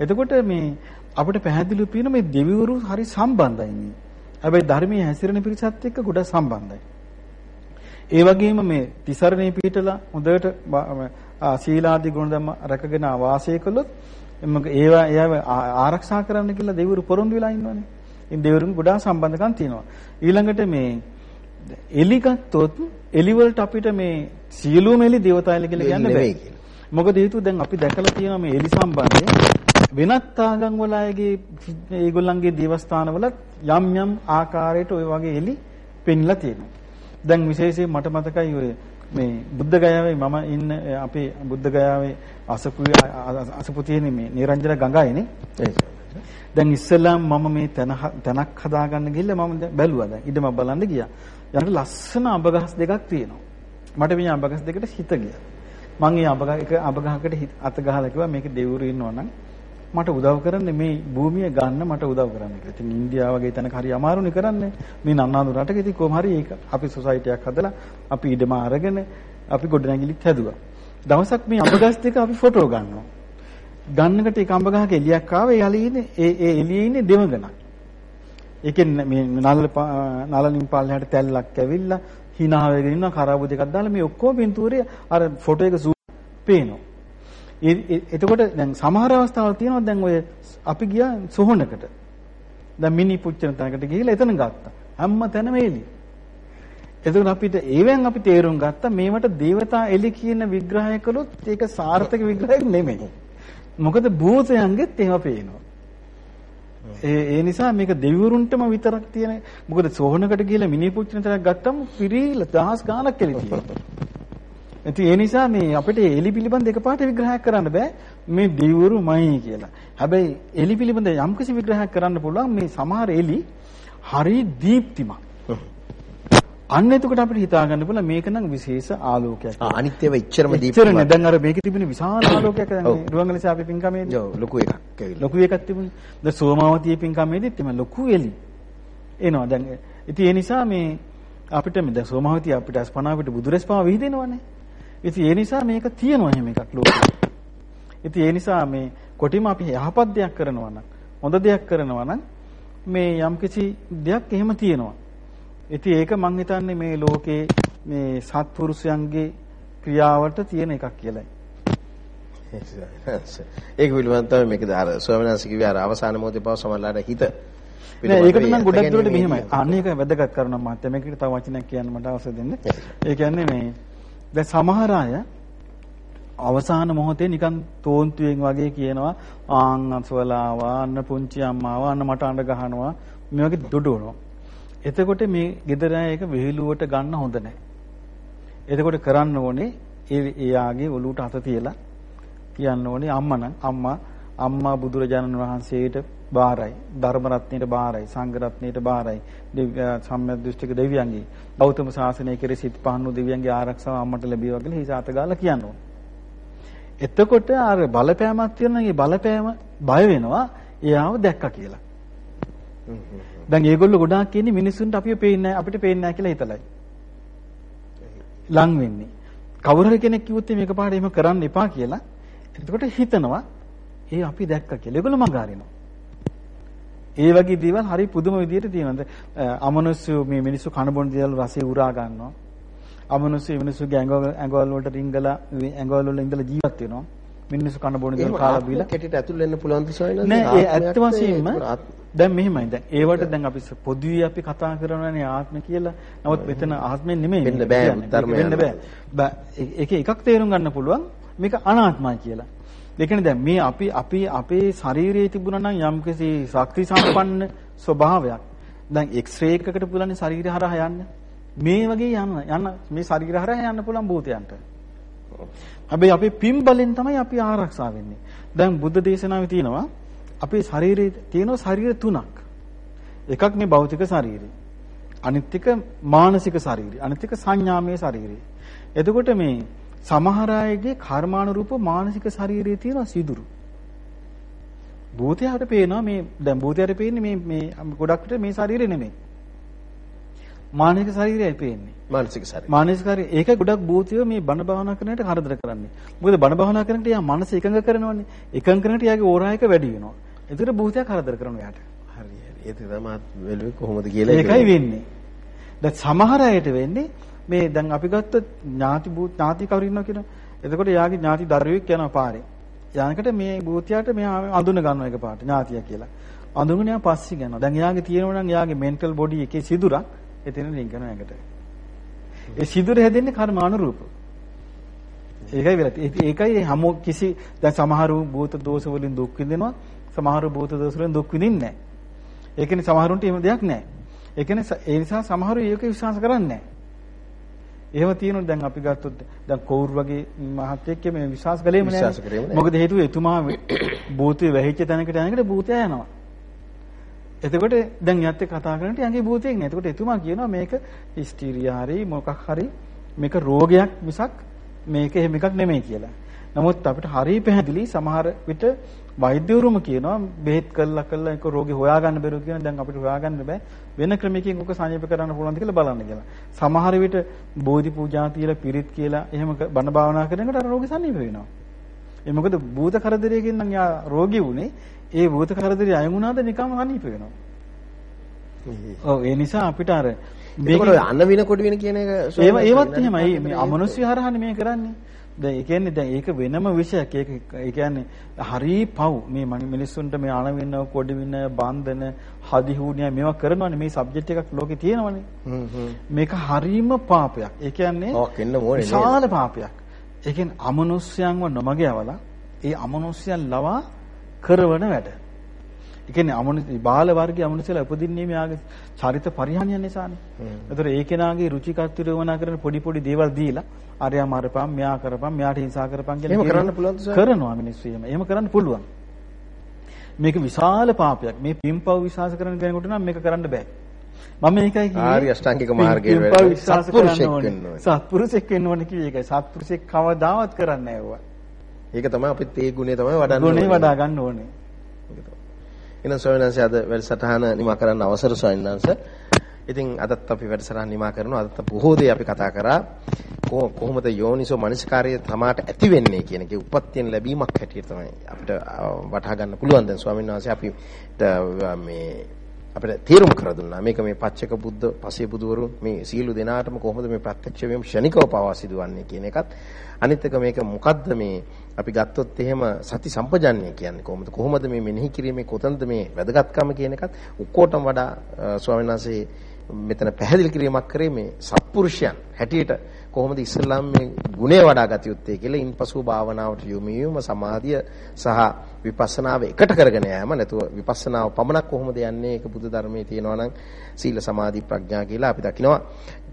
එතකොට මේ අපිට පැහැදිලිව පේන මේ දෙවිවරු හරි සම්බන්ධයි මේ. හැබැයි ධර්මයේ හැසිරෙන පිරිසත් එක්ක ගොඩක් සම්බන්ධයි. ඒ වගේම මේ තිසරණේ පිටලා හොඳට බ- ආ, සීලාදී ගුණධර්ම රැකගෙන වාසය කළොත් එමක ඒවා ඒව ආ- ආරක්ෂා කරන්න කියලා දෙවිවරු පොරොන්දු වෙලා ඉන්නවනේ. ඉතින් දෙවිවරුන් ගොඩාක් සම්බන්ධකම් තියෙනවා. ඊළඟට මේ එලි ගත්තොත් එලි වලට අපිට මේ සියලුම එලි දේවතායල කියලා කියන්න බෑ. මොකද හේතුව දැන් අපි දැකලා තියෙනවා මේ එලි සම්බන්ධය වෙනත් ආගම් වල අයගේ ඒගොල්ලන්ගේ දේවස්ථානවලත් යම් යම් ආකාරයට ওই වගේ එලි පෙන්ලා තියෙනවා. දැන් විශේෂයෙන් මට මතකයි ඔය මේ බුද්ධ ගයාවේ මම ඉන්න අපේ බුද්ධ ගයාවේ අසපු අසපු තියෙන මේ නිරංජන ගඟයිනේ. දැන් ඉස්සෙල්ලාම මම මේ තැන තැනක් හදාගන්න ගිහිල්ලා මම බැලුවා දැන් ඉඩම බලන්න ගියා. යනට ලස්සන අඹ ගස් දෙකක් තියෙනවා. මට මේ අඹ ගස් දෙකට හිත ගියා. මම මේ අඹ ගහ එක අඹ ගහකට හිත- අත ගහලා කිව්වා මේක දෙවිවරු ඉන්නවා නම් මට උදව් කරන්න මේ භූමිය ගන්න මට උදව් කරන්න කියලා. ඉතින් ඉන්දියාව වගේ තැනක හරි අමාරුනේ කරන්නේ. මේ නන්නාඳු රටක ඉතින් කොහොම හරි ඒක අපි සොසයිටියක් හදලා අපි ඉඩම අරගෙන අපි ගොඩනැගිලිත් හැදුවා. දවසක් මේ අඹ ගස් දෙක අපි ෆොටෝ ගන්නවා. ගන්නකට ඒක අඹ ගහක එලියක් ආවේ ඒ අලියේ ඉන්නේ ඒ ඒ එළියේ ඉන්නේ දෙමගණක්. ඒකෙන් මේ නලල පා- නලලින් පල්ලෙහාට තැල්ලක් ඇවිල්ලා hina වෙගෙන ඉන්නවා කරාබු දෙකක් දාලා මේ ඔක්කොම පින්තූරේ අර ෆොටෝ එක zoom පේනවා. ඒ- ඒ- එතකොට දැන් සමහර අවස්ථාවල් තියෙනවා දැන් ඔය අපි ගියා සොහනකට. දැන් මිනි පුච්චන තැනකට ගිහිල්ලා එතන ගත්තා. හැම තැනම එළි. එතකොට අපිට ඒවෙන් අපි තේරුම් ගත්තා මේවට දේවතා එලි කියන විග්‍රහය කළොත් ඒක සාර්ථක විග්‍රහයක් නෙමෙයි. මොකද භූතයන්ගෙත් ඒවා පේනවා. ඒ ඒ නිසා මේක දෙවිවරුන්ටම විතරක් තියෙන මොකද සෝහනකට ගිහලා මිනි පුච්චන තරක් ගත්තම පිරීලා දහස් ගාණක් එලි තියෙනවා. ඉතින් ඒ නිසා මේ අපිට එලි පිළිබඳ එකපාරට විග්‍රහයක් කරන්න බෑ මේ දෙවිවරුමයි කියලා. හැබැයි එලි පිළිබඳ යම්කිසි විග්‍රහයක් කරන්න පුළුවන් මේ සමහර එලි හරි දීප්තිමත්. අන්න එතකොට අපිට හිතා ගන්න පුළුවන් මේක නම් විශේෂ ආලෝකයක්. ආ අනිත් ඒවා ඉච්චරම දීප්තිමත්. දැන් අර මේකේ තිබෙන විශාල ආලෝකයක් දැන්. මේ රුවන්වැලිසෑය අපේ පින්කමේදී ඔව් ලොකු එකක් ඇවිල්ලා. ලොකු එකක් තිබුණේ. දැන් සෝමාවතියේ පින්කමේදීත් එම ලොකු එලි. එනවා. දැන් ඉතින් ඒ නිසා මේ අපිට මේ දැන් සෝමහවති අපිට අස්පනා අපිට බුදුරස් පව විහිදෙනවනේ. ඉතින් ඒ නිසා මේක තියෙනවා එහෙම එකක් ලෝකෙ. ඉතින් ඒ නිසා මේ කොටිම අපි යහපත් දෙයක් කරනවා නම් හොඳ දෙයක් කරනවා නම් මේ යම්කිසි දෙයක් එහෙම තියෙනවා. ඉතින් ඒක මං හිතන්නේ මේ ලෝකේ මේ සත්පුරුෂයන්ගේ ක්‍රියාවට තියෙන එකක් කියලායි. ඒක පිළිබඳව තමයි මේක අර ස්වාමීන් වහන්සේ කිව්වේ අර අවසාන මොහොතේ පව සමහරලාට හිත නෑ ඒකට නම් ගොඩක් දුරට මෙහෙමයි. අන්න ඒක වැදගත් කරනවා මහත්තයා. මේකට තව වචනයක් කියන්න මට අවශ්‍ය දෙන්න. ඒ කියන්නේ මේ දැන් සමහර අය අවසාන මොහොතේ නිකන් තෝන්තුයෙන් වගේ කියනවා ආන් අසවලාවා අන්න පුංචි අම්මාවා අන්න මට අඬ ගහනවා මේ වගේ දොඩවනවා. එතකොට මේ ගෙදර එක විහිළුවට ගන්න හොඳ නැහැ. එතකොට කරන්න ඕනේ ඒ එයාගේ ඔලුවට අත තියලා කියන්න ඕනේ අම්මා නම් අම්මා අම්මා බුදුරජාණන් වහන්සේට බාරයි ධර්ම රත්නයට බාරයි සංඝ රත්නයට බාරයි දිව්‍ය සම්‍යක් දෘෂ්ටික දෙවියන්ගේ ගෞතම සාසනය කෙරෙහි සිත් පහන්නු දෙවියන්ගේ ආරක්ෂාව අම්මට ලැබේවා කියලා හිස අත ගාලා කියන්න ඕනේ. එතකොට අර බලපෑමක් තියෙනවා ඒ බලපෑම බය වෙනවා එයාව දැක්කා කියලා. දැන් ඒගොල්ලෝ ගොඩාක් කියන්නේ මිනිස්සුන්ට අපිව පේන්නේ අපිට පේන්නේ නැහැ කියලා හිතලයි. ලං වෙන්නේ. කවුරු හරි කෙනෙක් කිව්වොත් මේක පාඩ එහෙම කරන්න එපා කියලා. එතකොට හිතනවා ඒ අපි දැක්කා කියලා. ඒගොල්ලෝ මඟ අරිනවා. ඒ වගේ දේවල් හරි පුදුම විදිහට තියෙනවා. අමනුෂ්‍ය මේ මිනිස්සු කන බොන දේවල් රසය උරා ගන්නවා. අමනුෂ්‍ය මිනිස්සුගේ ඇඟවල ඇඟවල වලට රිංගලා ඇඟවල වල ඉඳලා ජීවත් වෙනවා. මිනිස්සු කන බොන දේවල් කාලා බීලා කෙටිට ඇතුල් වෙන්න පුළුවන් දිසයින නෑ ඒ ඇත්ත වශයෙන්ම දැන් මෙහෙමයි දැන් ඒවට දැන් අපි පොදුවේ අපි කතා කරනවානේ ආත්ම කියලා. නමුත් මෙතන ආත්මෙන් නෙමෙයි. වෙන්න බෑ ධර්මය. වෙන්න බෑ. ඒක එකක් තේරුම් ගන්න පුළුවන් මේක අනාත්මයි කියලා. ඒ කියන්නේ දැන් මේ අපි අපි අපේ ශරීරයේ තිබුණා නම් යම්කිසි ශක්ති සම්පන්න ස්වභාවයක්. දැන් එක්ස්රේ එකකට පුළුවන් ශරීරය හරහා යන්න. මේ වගේ යන්න යන්න මේ ශරීරය හරහා යන්න පුළුවන් භූතයන්ට. හැබැයි අපේ පින් බලෙන් තමයි අපි ආරක්ෂා වෙන්නේ. දැන් බුද්ධ දේශනාවේ තියෙනවා අපේ ශරීරයේ තියෙන ශරීර තුනක්. එකක් මේ භෞතික ශරීරය. අනිත් එක මානසික ශරීරය. අනිත් එක සංඥාමය ශරීරය. එතකොට මේ සමහර අයගේ කර්මානුරූප මානසික ශරීරයේ තියෙන සිදුරු. භූතයාට පේනවා මේ දැන් භූතයාට පේන්නේ මේ මේ ගොඩක් විට මේ ශරීරය නෙමෙයි. මානසික ශරීරයයි පේන්නේ. මානසික ශරීරය. මානසික ශරීරය ඒක ගොඩක් භූතයෝ මේ බණ භාවනා කරනට කරදර කරන්නේ. මොකද බණ භාවනා කරනට යා මනස එකඟ කරනවනේ. එකඟ කරනට යාගේ ඕරායක වැඩි වෙනවා. ඒතර භූතයා කරදර කරනවා යාට. හරි හරි. ඒක තමයි වෙලුවේ කොහොමද කියලා ඒකයි වෙන්නේ. දැන් සමහර අයට වෙන්නේ මේ දැන් අපි ගත්ත ඥාති භූත ඥාති කවුරු ඉන්නවා කියන. එතකොට යාගේ ඥාති දරුවෙක් යනවා පාරේ. යනකට මේ භූතයාට මෙයා අඳුන ගන්නවා එක පාට ඥාතිය කියලා. අඳුනගෙන යා පස්සේ යනවා. දැන් එයාගේ තියෙනවා නම් එයාගේ මෙන්ටල් බොඩි එකේ සිදුරක් එතන රින්ගන ඇඟට. ඒ සිදුර හැදෙන්නේ කර්මානුරූප. ඒකයි වෙලා. ඒකයි හැම කිසි දැන් සමහරු භූත දෝෂ වලින් දුක් විඳිනවා. සමහරු භූත දෝෂ වලින් දුක් විඳින්නේ නැහැ. ඒ කියන්නේ සමහරුන්ට එහෙම දෙයක් නැහැ. ඒ කියන්නේ ඒ නිසා සමහරු ඒක විශ්වාස කරන්නේ නැහැ. එහෙම තියෙනවා දැන් අපි ගත්තොත් දැන් කවුරු වගේ මහත්යෙක් මේ විශ්වාස කළේම නැහැ. මොකද හේතුව එතුමා භූතේ වැහිච්ච තැනකට යනකොට භූතය යනවා. එතකොට දැන් යත් කතා කරනකොට යගේ භූතයෙක් නෑ. එතකොට එතුමා කියනවා මේක හිස්ටීරියා හරි මොකක් හරි මේක රෝගයක් මිසක් මේක එහෙම එකක් නෙමෙයි කියලා. නමුත් අපිට හරිය පැහැදිලි සමහර විට වෛද්‍යවරුම කියනවා බෙහෙත් කළා කළා ඒක රෝගේ හොයාගන්න බැරුව කියන දැන් අපිට හොයාගන්න බෑ වෙන ක්‍රමයකින් ඔක සංයප කරන්න පුළුවන්ද කියලා බලන්න කියලා. සමහර විට බෝධි පූජා තියලා පිරිත් කියලා එහෙම බණ භාවනා කරනකොට අර රෝගේ සංයප වෙනවා. ඒ මොකද භූත කරදරයකින් නම් යා රෝගී වුනේ ඒ භූත කරදරය අය වුණාද නිකම්ම අනීප වෙනවා. ඔව් ඒ නිසා අපිට අර මේකට අන්න වින කොට වෙන කියන එක ඒව ඒවත් එහෙමයි මේ අමනුෂ්‍ය හරහානේ මේ කරන්නේ. දැන් ඒ කියන්නේ දැන් ඒක වෙනම විෂයක්. ඒක ඒ කියන්නේ හරි පව් මේ මිනිස්සුන්ට මේ අණ වෙන කොඩි වෙන බන්ධන හදිහුණිය මේවා කරනවානේ මේ සබ්ජෙක්ට් එකක් ලෝකේ තියෙනවනේ. මේක හරීම පාපයක්. ඒ කියන්නේ විශාල පාපයක්. ඒ කියන්නේ අමනුෂ්‍යයන්ව නොමග යවලා ඒ අමනුෂ්‍යයන් ලවා කරවන වැඩ. ඒ කියන්නේ අමනුෂ්‍ය බාල වර්ගයේ අමනුෂ්‍යලා උපදින්නේ මෙයාගේ චරිත පරිහානිය නිසානේ. ඒතර ඒ කෙනාගේ රුචිකත්වය වුණා කරන පොඩි පොඩි දේවල් දීලා අරයා මරපන් මෙයා කරපන් මෙයාට හිංසා කරපන් කියලා එහෙම කරන්න පුළුවන්ද කරනවා මිනිස්සු එහෙම. එහෙම කරන්න පුළුවන්. මේක විශාල පාපයක්. මේ පින්පව් විශ්වාස කරන කෙනෙකුට නම් මේක කරන්න බෑ. මම මේකයි කිව්වේ ආර්ය අෂ්ටාංගික මාර්ගයේ පින්පව් විශ්වාස කරන්න ඕනේ. සත්පුරුෂෙක් වෙන්න ඕනේ කිව්වේ ඒකයි. සත්පුරුෂෙක් කවදාවත් කරන්නේ නැහැ ඒක තමයි අපිත් ඒ ගුණය තමයි වඩන්න ගුණේ වඩා ගන්න ඕනේ. එහෙනම් ස්වාමීන් වහන්සේ අද වැඩසටහන නිමා කරන්න අවසර ස්වාමීන් වහන්සේ. ඉතින් අදත් අපි වැඩසටහන නිමා කරනවා. අදත් බොහෝ දේ අපි කතා කරා. කොහොමද යෝනිසෝ මනසිකාර්යය තමාට ඇති වෙන්නේ කියන එකේ උපත්යෙන් ලැබීමක් හැටියට තමයි අපිට වටහා ගන්න පුළුවන් දැන් ස්වාමීන් වහන්සේ අපි මේ අපිට තීරුම් කර දුන්නා. මේක මේ පච්චක බුද්ධ පසේ බුදුවරුන් මේ සීළු දෙනාටම කොහොමද මේ ප්‍රත්‍යක්ෂ වීම ක්ෂණිකව පවා සිදුවන්නේ කියන එකත් අනිත් එක මේක මොකද්ද මේ අපි ගත්තොත් එහෙම සති සම්පජන්‍ය කියන්නේ කොහොමද කොහොමද මේ මෙනෙහි කිරීමේ කොතනද මේ වැදගත්කම කියන එකත් ඔක්කොටම වඩා ස්වාමීන් වහන්සේ මෙතන පැහැදිලි කිරීමක් කරේ මේ සත්පුරුෂයන් හැටියට කොහොමද ඉස්ලාම් මේ ගුණය වඩා ගත යුත්තේ කියලා ඉන්පසු භාවනාවට යොමු වීම සමාධිය සහ විපස්සනාව එකට කරගෙන යෑම නැතුව විපස්සනාව පමණක් කොහොමද යන්නේ? ඒක බුදු ධර්මයේ තියෙනවා නම් සීල සමාධි ප්‍රඥා කියලා අපි දකිනවා.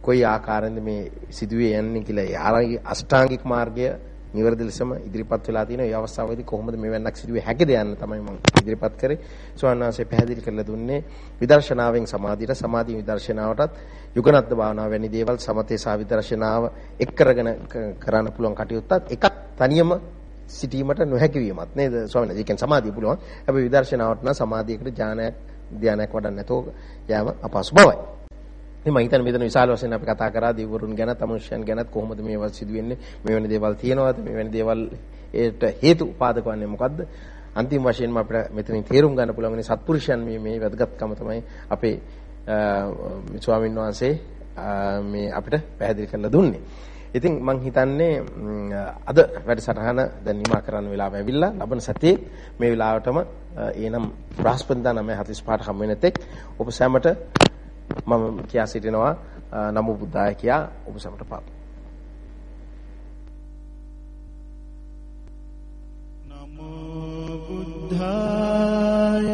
කොයි ආකාරයෙන්ද මේ සිදුවේ යන්නේ කියලා යාළගේ අෂ්ටාංගික මාර්ගය නිවැරදි ලෙසම ඉදිරිපත් වෙලා තියෙන මේ අවස්ථාවේදී කොහොමද මෙවන්නක් සිදුවේ හැකද යන්න තමයි මම ඉදිරිපත් කරේ. සෝවාන්වහන්සේ පැහැදිලි කරලා දුන්නේ විදර්ශනාවෙන් සමාධියට සමාධි විදර්ශනාවටත් යුගනද්ද භාවනාව වැනි දේවල් සමතේ සහ විදර්ශනාව එක් කරගෙන කරන්න පුළුවන් කටයුත්තත් එකක් තනියම සිටීමට නොහැකි වීමත් නේද ස්වාමීන් වහන්සේ. ඒ කියන්නේ සමාධිය පුළුවන්. හැබැයි විදර්ශනාවට නම් සමාධියකට ඥානයක් ධානයක් වඩන්න නැතෝ යාම අපහසු බවයි. ඉතින් මම හිතන්නේ මෙතන විශාල වශයෙන් අපි කතා කරා දිවවරුන් ගැනත් අමනුෂ්‍යයන් ගැනත් කොහොමද මේවා සිදු වෙන්නේ මෙවැනි දේවල් තියෙනවද මෙවැනි දේවල් ඒට හේතු උපාදක වන්නේ මොකද්ද අන්තිම වශයෙන්ම අපිට මෙතනින් තේරුම් ගන්න පුළුවන් සත්පුරුෂයන් මේ මේ වැදගත්කම තමයි අපේ ස්වාමීන් වහන්සේ මේ අපිට පැහැදිලි කරලා දුන්නේ. ඉතින් මම හිතන්නේ අද වැඩසටහන දැන් නිමා කරන්න වෙලාව ඇවිල්ලා ලබන සතියේ මේ වෙලාවටම එනම් බ්‍රහස්පතිදා 9:45ට හම් වෙන තෙක් ඔබ සැමට මම කියා සිටිනවා නමෝ බුද්ධාය කියා ඔබ සමට පාප. නමෝ බුද්ධාය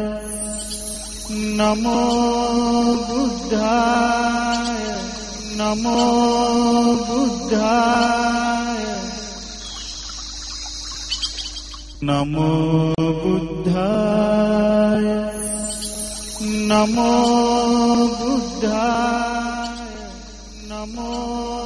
නමෝ බුද්ධාය නමෝ බුද්ධාය නමෝ බුද්ධාය නමෝ බුද්ධාය නමෝ